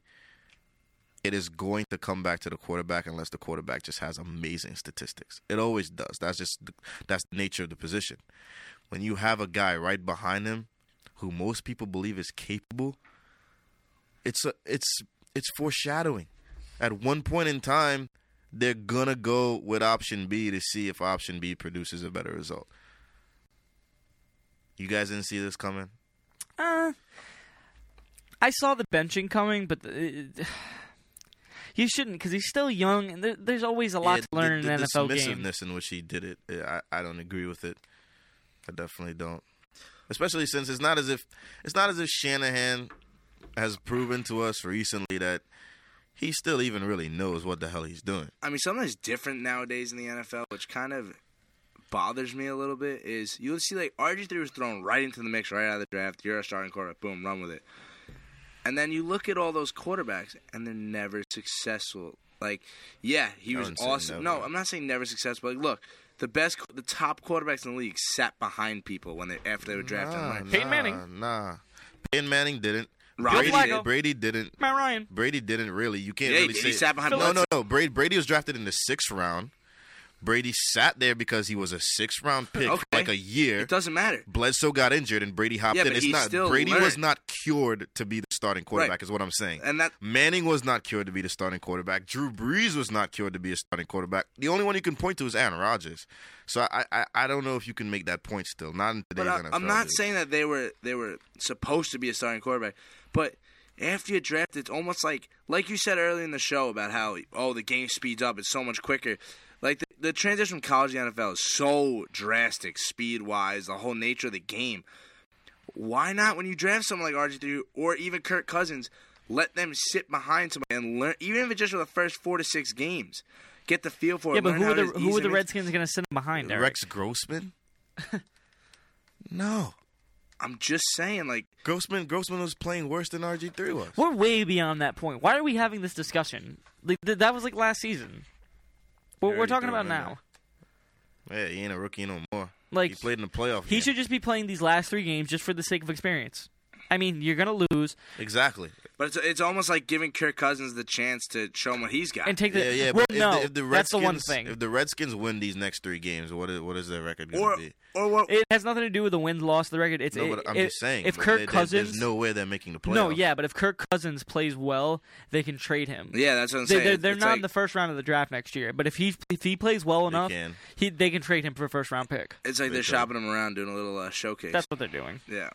It is going to come back to the quarterback unless the quarterback just has amazing statistics. It always does. That's just that's the nature of the position. When you have a guy right behind him who most people believe is capable, it's a, it's it's foreshadowing. At one point in time, they're gonna go with option B to see if option B produces a better result. You guys didn't see this coming. Uh, I saw the benching coming, but the, you shouldn't because he's still young, and there, there's always a lot Yeah, to learn the, in the an NFL game. The dismissiveness in which he did it, I, I don't agree with it. I definitely don't. Especially since it's not as if it's not as if Shanahan has proven to us recently that he still even really knows what the hell he's doing. I mean, something that's different nowadays in the NFL, which kind of bothers me a little bit, is you'll see like RG3 was thrown right into the mix right out of the draft. You're a starting quarterback, boom, run with it. And then you look at all those quarterbacks, and they're never successful. Like, yeah, he I was awesome. never. No, I'm not saying never successful. Like, look, the best, the top quarterbacks in the league sat behind people when they after they were drafted. Nah, Right? Peyton Manning. Nah. Peyton Manning didn't. Brady, did. Eh, Brady didn't. Matt Ryan. Brady didn't really. You can't Yeah, he really did. say. He sat behind no, no, no. Brady, Brady was drafted in the sixth round. Brady sat there because he was a six round pick for Okay. like a year. It doesn't matter. Bledsoe got injured and Brady hopped Yeah, in. It's not Brady was not cured to be the starting quarterback. Right. Is what I'm saying. And that Manning was not cured to be the starting quarterback. Drew Brees was not cured to be a starting quarterback. The only one you can point to is Aaron Rodgers. So I I, I don't know if you can make that point still. Not in today's But I, NFL. I'm not dude. saying that they were they were supposed to be a starting quarterback, but after you draft, it's almost like like you said earlier in the show about how oh the game speeds up, it's so much quicker. Like the, the transition from college to NFL is so drastic, speed wise, the whole nature of the game. Why not when you draft someone like RG3 or even Kirk Cousins, let them sit behind somebody and learn, even if it's just for the first four to six games, get the feel for it. Yeah, but who are the who are the. Redskins going to send him behind? Eric? Rex Grossman. no, I'm just saying, like Grossman. Grossman was playing worse than RG three was. We're way beyond that point. Why are we having this discussion? Like, th- that was like last season. We're talking about now. Yeah, he ain't a rookie no more. Like he played in the playoff. he game. should just be playing these last three games just for the sake of experience. I mean, you're gonna lose exactly. But it's, it's almost like giving Kirk Cousins the chance to show him what he's got. and take the. Yeah, yeah. well, but if no, the, if the that's the one Redskins- thing. If the Redskins win these next three games, what is what is their record going or to be? or what? It has nothing to do with the win loss the record. It's No, it- but I'm it- just saying. If Kirk there- there- Cousins, there's no way they're making the playoffs. no, yeah, but if Kirk Cousins plays well, they can trade him. yeah, that's what I'm They, saying. they're they're not like- in the first round of the draft next year. But if he if he plays well enough, can. he they can trade him for a first round pick. It's like they're They shopping him around, doing a little uh, showcase. That's what they're doing. yeah.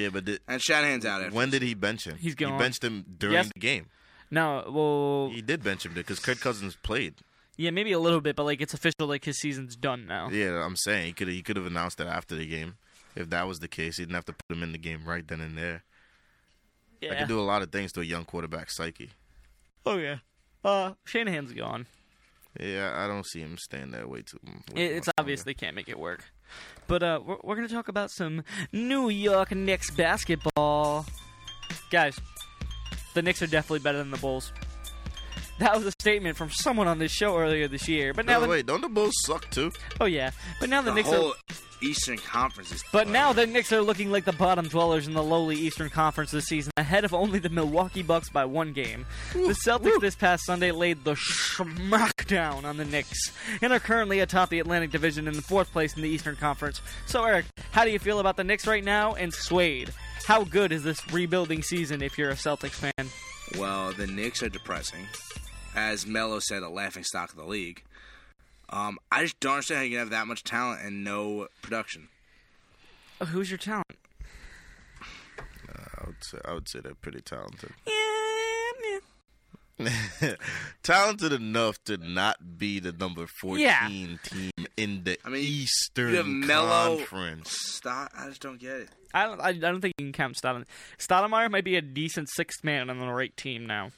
Yeah, but did, And Shanahan's out after. when did he bench him? He's He gone. benched him during Yes. the game. No, well, He did bench him because Kirk Cousins played. Yeah, maybe a little bit, but like it's official. Like his season's done now. Yeah, I'm saying he could he could have announced that after the game. If that was the case, he didn't have to put him in the game right then and there. That Yeah. could do a lot of things to a young quarterback psyche. Oh yeah. Uh, Shanahan's gone. Yeah, I don't see him staying that way too. It, it's obvious longer. they can't make it work. But uh, we're, we're going to talk about some New York Knicks basketball. Guys, the Knicks are definitely better than the Bulls. That was a statement from someone on this show earlier this year. But now, No, the, wait, don't the Bulls suck too? oh yeah, but now the, The Knicks whole are. Eastern Conference is. But now the Knicks are looking like the bottom dwellers in the lowly Eastern Conference this season, ahead of only the Milwaukee Bucks by one game. The Celtics this past Sunday laid the smackdown on the Knicks and are currently atop the Atlantic Division in the fourth place in the Eastern Conference. So, Eric, how do you feel about the Knicks right now and Swade? How good is this rebuilding season if you're a Celtics fan? Well, the Knicks are depressing. As Melo said, a laughing stock of the league. Um, I just don't understand how you can have that much talent and no production. Uh, Who's your talent? I would say I would say they're pretty talented. Yeah, yeah. talented enough to not be the number 14 Yeah. team in the I mean, Eastern you have Melo. Conference. Stop! I just don't get it. I don't. I, I don't think you can count Stoudemire. Stoudemire might be a decent sixth man on the right team now.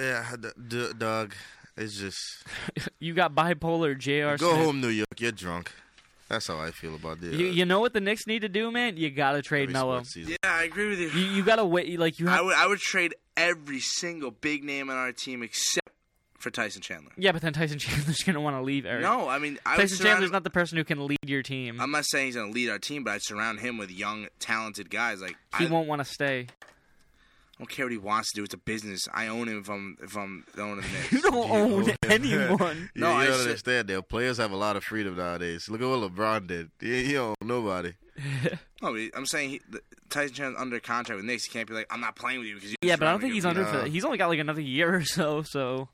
Yeah, d- d- Doug, it's just You got bipolar J.R. go Smith. home, New York. You're drunk. That's how I feel about this. You, uh, you know what the Knicks need to do, man? You gotta trade Melo. Yeah, I agree with you. You, you gotta wait. Like you I would I would trade every single big name on our team except for Tyson Chandler. yeah, but then Tyson Chandler's gonna want to leave. Eric. No, I mean I would Tyson surround Chandler's not the person who can lead your team. I'm not saying he's gonna lead our team, but I'd surround him with young, talented guys. Like he I, won't want to stay. I don't care what he wants to do. It's a business. I own him if I'm if I'm owning the Knicks. You don't own anyone. You, No, you I don't understand. There, players have a lot of freedom nowadays. Look at what LeBron did. He, he don't own nobody. No, I'm saying he, the, Tyson Chandler's under contract with Knicks. He can't be like, I'm not playing with you because. Yeah, but I don't think he's me." under for that. He's only got like another year or so. So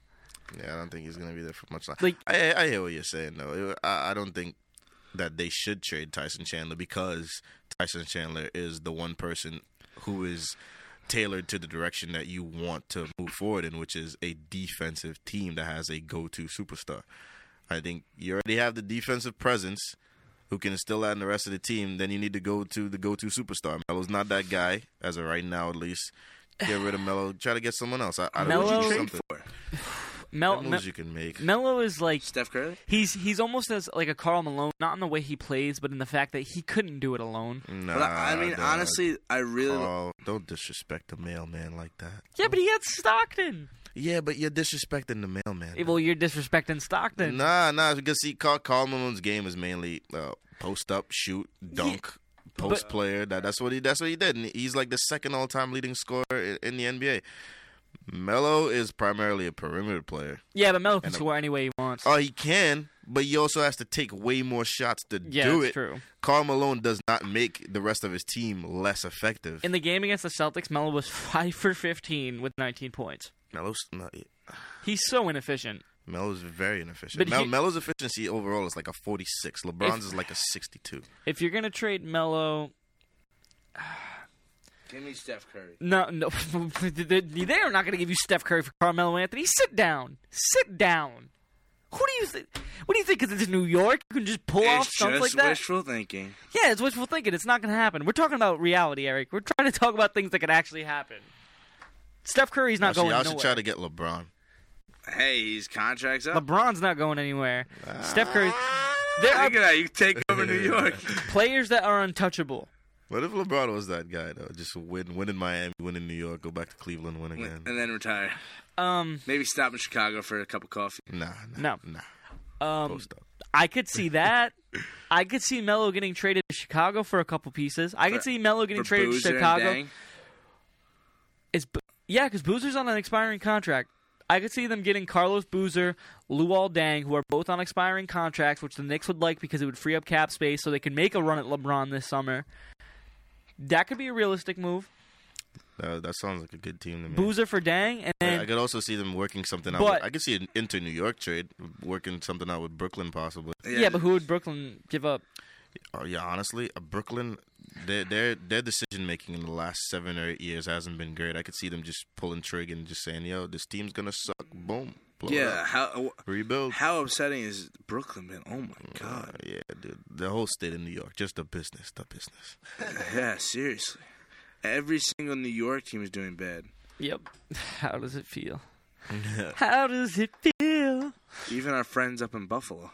Yeah, I don't think he's gonna be there for much longer. Like- I, I hear what you're saying though. I, I don't think that they should trade Tyson Chandler because Tyson Chandler is the one person who is tailored to the direction that you want to move forward in, which is a defensive team that has a go-to superstar. I think you already have the defensive presence who can instill that in the rest of the team. Then you need to go to the go-to superstar. Melo's not that guy as of right now, at least. Get rid of Melo. Try to get someone else. I, I don't Melo- know Trade something. for Mel, Moves you can make. Melo is like Steph Curry. he's he's almost as like a Karl Malone, not in the way he plays, but in the fact that he couldn't do it alone. Nah, But I, I mean, dog. honestly, I really. Oh, don't disrespect the mailman like that. Yeah, but he had Stockton. Yeah, but you're disrespecting the mailman. Well, you're disrespecting Stockton. Nah, nah, because see, Karl, Karl Malone's game is mainly uh, post up, shoot, dunk, post but- player. That that's what he that's what he did. And he's like the second all time leading scorer in, in the NBA. Melo is primarily a perimeter player. Yeah, but Melo can And a- score any way he wants. Oh, he can, but he also has to take way more shots to yeah, do that's it. true. Karl Malone does not make the rest of his team less effective. In the game against the Celtics, Melo was five for fifteen with 19 points. Melo's not, He's so inefficient. Melo's very inefficient. Mel, he- Melo's efficiency overall is like a 46. LeBron's is like a 62. If you're gonna trade Melo, Give me Steph Curry. no, no, they are not gonna give you Steph Curry for Carmelo Anthony. Sit down, sit down. Who do you think? What do you think? Because it's New York, you can just pull off It's something just like that. wishful thinking. Yeah, it's wishful thinking. It's not going to happen. We're talking about reality, Eric. We're trying to talk about things that could actually happen. Steph Curry's not Y'all going y'all should nowhere. try to get LeBron. Hey, his contract's up. LeBron's not going anywhere. Ah. Steph Curry. Ah, there are Look at that. You take over New York. players that are untouchable. What if LeBron was that guy though? Just win, win in Miami, win in New York, go back to Cleveland, win again. and then retire. Um, Maybe stop in Chicago for a cup of coffee. Nah, nah, No. nah. um, Post up. I could see that. I could see Melo getting traded to Chicago for a couple pieces. I could For- see Melo getting For traded to Boozer and Chicago. Dang. Is Bo- yeah, because Boozer's on an expiring contract. I could see them getting Carlos Boozer, Luol Deng, who are both on expiring contracts, which the Knicks would like because it would free up cap space so they can make a run at LeBron this summer. That could be a realistic move. That, that sounds like a good team to me. Boozer for Deng, and I, then I could also see them working something out. But- with- I could see an into New York trade, working something out with Brooklyn possibly. yeah. but who would Brooklyn give up? Oh yeah, honestly, uh, Brooklyn, their their their decision making in the last seven or eight years hasn't been great. I could see them just pulling trig and just saying, "Yo, this team's gonna suck." Boom. Blow it Yeah, up. how rebuild. how upsetting is Brooklyn been? Oh my Uh, god. yeah, dude. The whole state of New York, just the business, the business. Yeah, seriously. Every single New York team is doing bad. Yep. How does it feel? How does it feel? Even our friends up in Buffalo.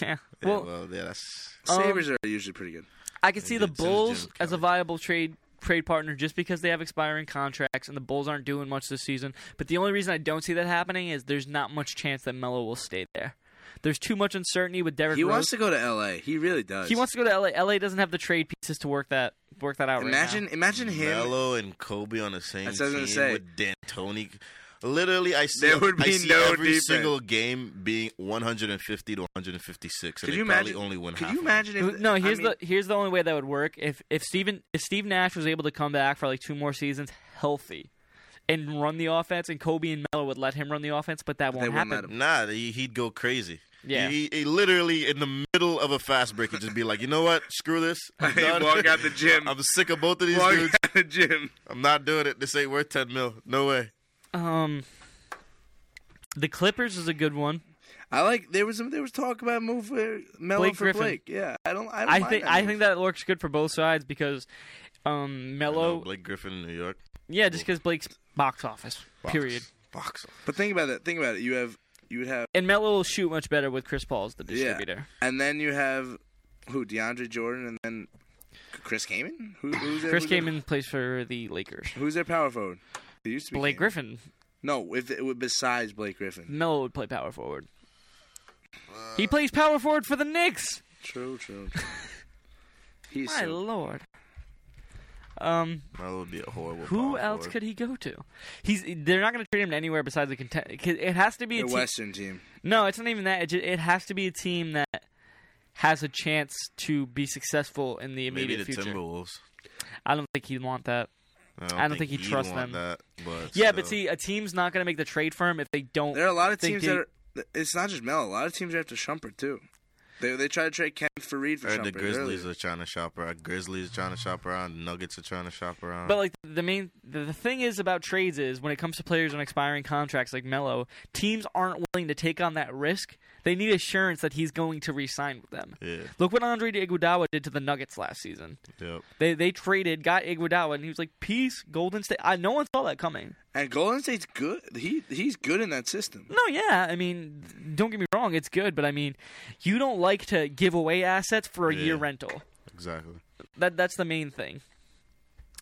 Yeah. Yeah, Well, well, yeah, that's Um, Sabres are usually pretty good. I can see the Bulls as a viable trade trade partner just because they have expiring contracts and the Bulls aren't doing much this season. But the only reason I don't see that happening is there's not much chance that Melo will stay there. There's too much uncertainty with Derrick He Rose. wants to go to L.A. He really does. he wants to go to LA. LA doesn't have the trade pieces to work that work that out Imagine, right imagine him. Melo and Kobe on the same That's team was gonna say. with D'Antoni. Literally, I see, There would I be see no every defense. single game being 150 to 156, and Could they you probably imagine? only win could half you imagine if? now. No, I here's mean, the here's the only way that would work if if Steven if Steve Nash was able to come back for like two more seasons healthy and run the offense, and Kobe and Melo would let him run the offense, but that won't wouldn't happen. let. Nah, he, he'd go crazy. Yeah. He, he literally in the middle of a fast break, he'd just be like, you know what? Screw this. I'm He done. walk out the gym. I'm sick of both of these Walk dudes. out the gym. I'm not doing it. This ain't worth 10 mil. No way. Um, the Clippers is a good one. I like there was some, there was talk about move for Melo Blake for Griffin. Blake. Yeah, I don't. I, don't I mind think that I move. think that works good for both sides because um I Melo, Blake Griffin in New York. yeah, just because Blake's box office Box. period, Box. But think about it. Think about it. You have you would have and Melo will shoot much better with Chris Paul as the yeah, distributor. and then you have who DeAndre Jordan, and then Chris Kaman. Who, who's their, Chris who's their- plays for the Lakers. Who's their power forward? It used to be Blake Kaman. Griffin, No, if it, besides Blake Griffin. Melo would play power forward. He plays power forward for the Knicks. True, true. true. He's My so, lord. Um, That would be a horrible. who power else forward. could he go to? He's they're not going to trade him anywhere besides the content. It has to be a the team. Western team. No, it's not even that. It, ju- it has to be a team that has a chance to be successful in the immediate Maybe immediate the future. Timberwolves. I don't think he'd want that. I don't think he'd he'd trust want them. That, but Yeah, but see, a team's not going to make the trade for him if they don't. There are a lot of teams they- that are. It's not just Mel. A lot of teams are after Shumpert too. They they tried to trade Kent Faried for I heard Shumpert. the Grizzlies earlier. are trying to shop around. Grizzlies are trying to shop around. Nuggets are trying to shop around. But like the main, the, the thing is about trades is when it comes to players on expiring contracts like Melo, teams aren't willing to take on that risk. They need assurance that he's going to re-sign with them. yeah, Look what Andre Iguodala did to the Nuggets last season. yep. They they traded, got Iguodala, and he was like, "Peace, Golden State." I no one saw that coming. And Golden State's good. He he's good in that system. No, yeah, I mean, don't get me wrong, it's good, but I mean, you don't like to give away assets for a Yeah. year rental. Exactly. That that's the main thing.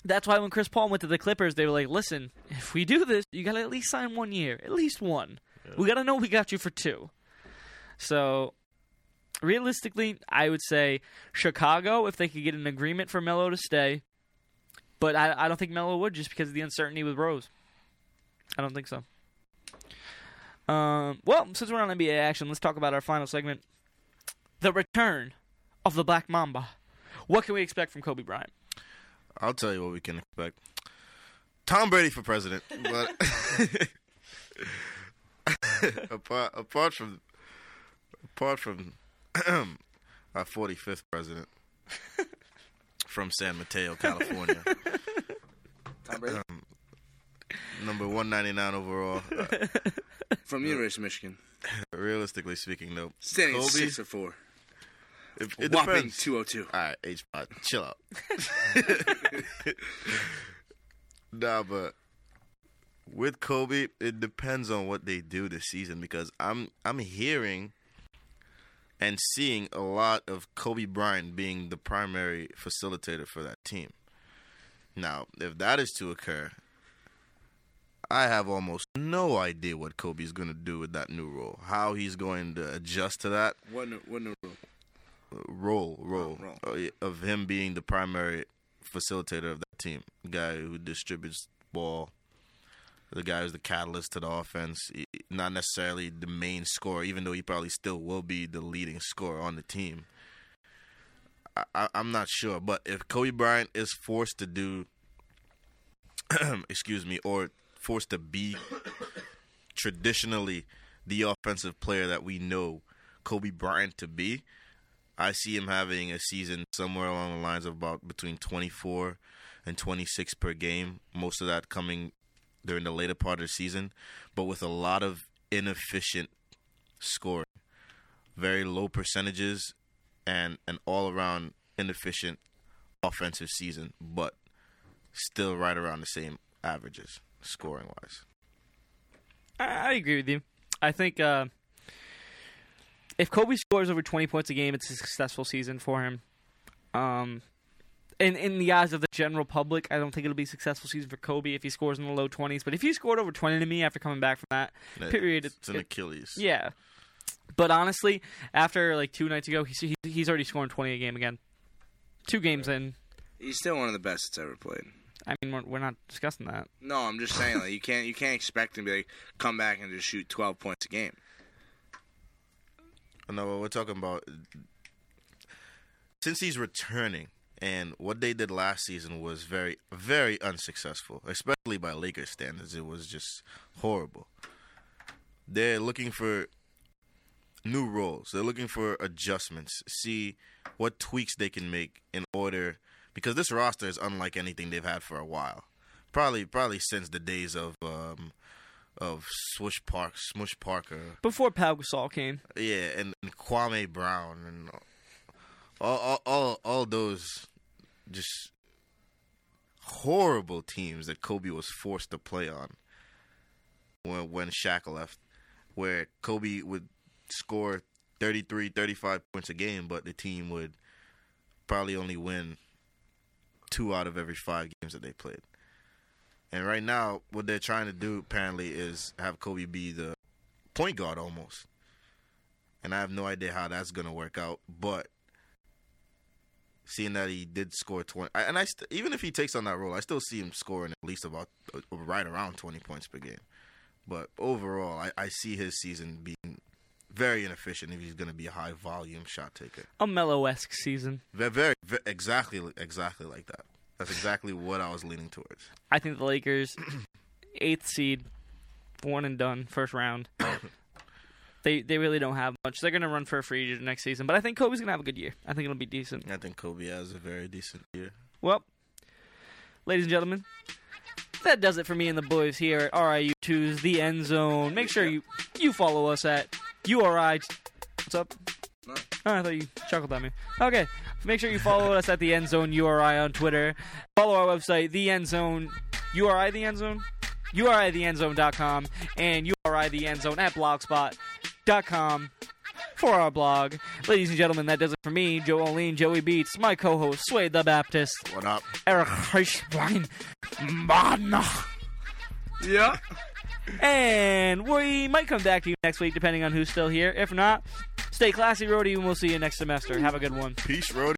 That's why when Chris Paul went to the Clippers, they were like, "Listen, if we do this, you got to at least sign one year, at least one. We got to know we got you for two. So, realistically, I would say Chicago if they could get an agreement for Melo to stay. But I, I don't think Melo would just because of the uncertainty with Rose. I don't think so. Um, well, since we're on NBA action, let's talk about our final segment: the return of the Black Mamba. What can we expect from Kobe Bryant? I'll tell you what we can expect. Tom Brady for president, but apart apart from apart from our 45th president from San Mateo, California, Tom Brady number 199 overall. Uh, from University of Michigan, realistically speaking, though, standing Kobe, six or four, it, it whopping depends. two hundred two. All right, H pod, chill out. nah, but with Kobe, it depends on what they do this season because I'm I'm hearing and seeing a lot of Kobe Bryant being the primary facilitator for that team. Now, if that is to occur, I have almost no idea what Kobe's going to do with that new role. How he's going to adjust to that What no, what rule? role role role. uh, yeah, of him being the primary facilitator of that team, the guy who distributes ball, the guy who's the catalyst to the offense, not necessarily the main scorer, even though he probably still will be the leading scorer on the team. I, I, I'm not sure, but if Kobe Bryant is forced to do, excuse me, or forced to be traditionally the offensive player that we know Kobe Bryant to be, I see him having a season somewhere along the lines of about between 24 and 26 per game. Most of that coming during the later part of the season, but with a lot of inefficient scoring, very low percentages, and an all around inefficient offensive season, but still right around the same averages scoring wise. I, I agree with you. I think uh, if Kobe scores over 20 points a game, it's a successful season for him. Um, in in the eyes of the general public, I don't think it'll be a successful season for Kobe if he scores in the low 20s. But if he scored over 20 to me after coming back from that That- period, It's an it- Achilles. yeah. But honestly, after like two nights ago, he's he, he's already scoring 20 a game again. Two games in. He's still one of the best that's ever played. I mean, we're, we're not discussing that. No, I'm just saying like you can't you can't expect him to be like come back and just shoot 12 points a game. No, we're talking about since he's returning, and what they did last season was very, very unsuccessful, especially by Lakers standards. It was just horrible. They're looking for new roles. They're looking for adjustments. See what tweaks they can make in order because this roster is unlike anything they've had for a while. Probably, probably since the days of um, of Swish Park, Smush Parker, Before Pau Gasol came, yeah, and, and Kwame Brown and all, all all all those just horrible teams that Kobe was forced to play on when when Shaq left, where Kobe would score 33, 35 points a game, but the team would probably only win two out of every five games that they played. And right now, what they're trying to do apparently is have Kobe be the point guard almost and I have no idea how that's gonna work out. But seeing that he did score twenty, and I st- even if he takes on that role, I still see him scoring at least about uh, right around twenty points per game. But overall, I, I see his season being very inefficient if he's gonna be a high volume shot taker. a mellow esque season. Very, very, ve exactly, exactly like that. That's exactly what I was leaning towards. I think the Lakers, eighth seed, one and done, first round. they they really don't have much. They're gonna run for a free agent next season, but I think Kobe's gonna have a good year. I think it'll be decent. I think Kobe has a very decent year. Well, ladies and gentlemen, that does it for me and the boys here at RIU2's The End Zone. Make sure you you follow us at URI. What's up? No. Oh, I thought you chuckled at me. Okay. Make sure you follow us at The End Zone URI on Twitter. Follow our website, The End Zone. URI The End Zone? URITheEndZone.com and URI The End Zone at Blogspot.com for our blog. Ladies and gentlemen, that does it for me, Joe Oline, Joey Beats, my co-host, Sway the Baptist, What up? Eric Hirschbein. Yeah. And we might come back to you next week, depending on who's still here. If not, stay classy, Rody, and we'll see you next semester. Have a good one. Peace, Rody.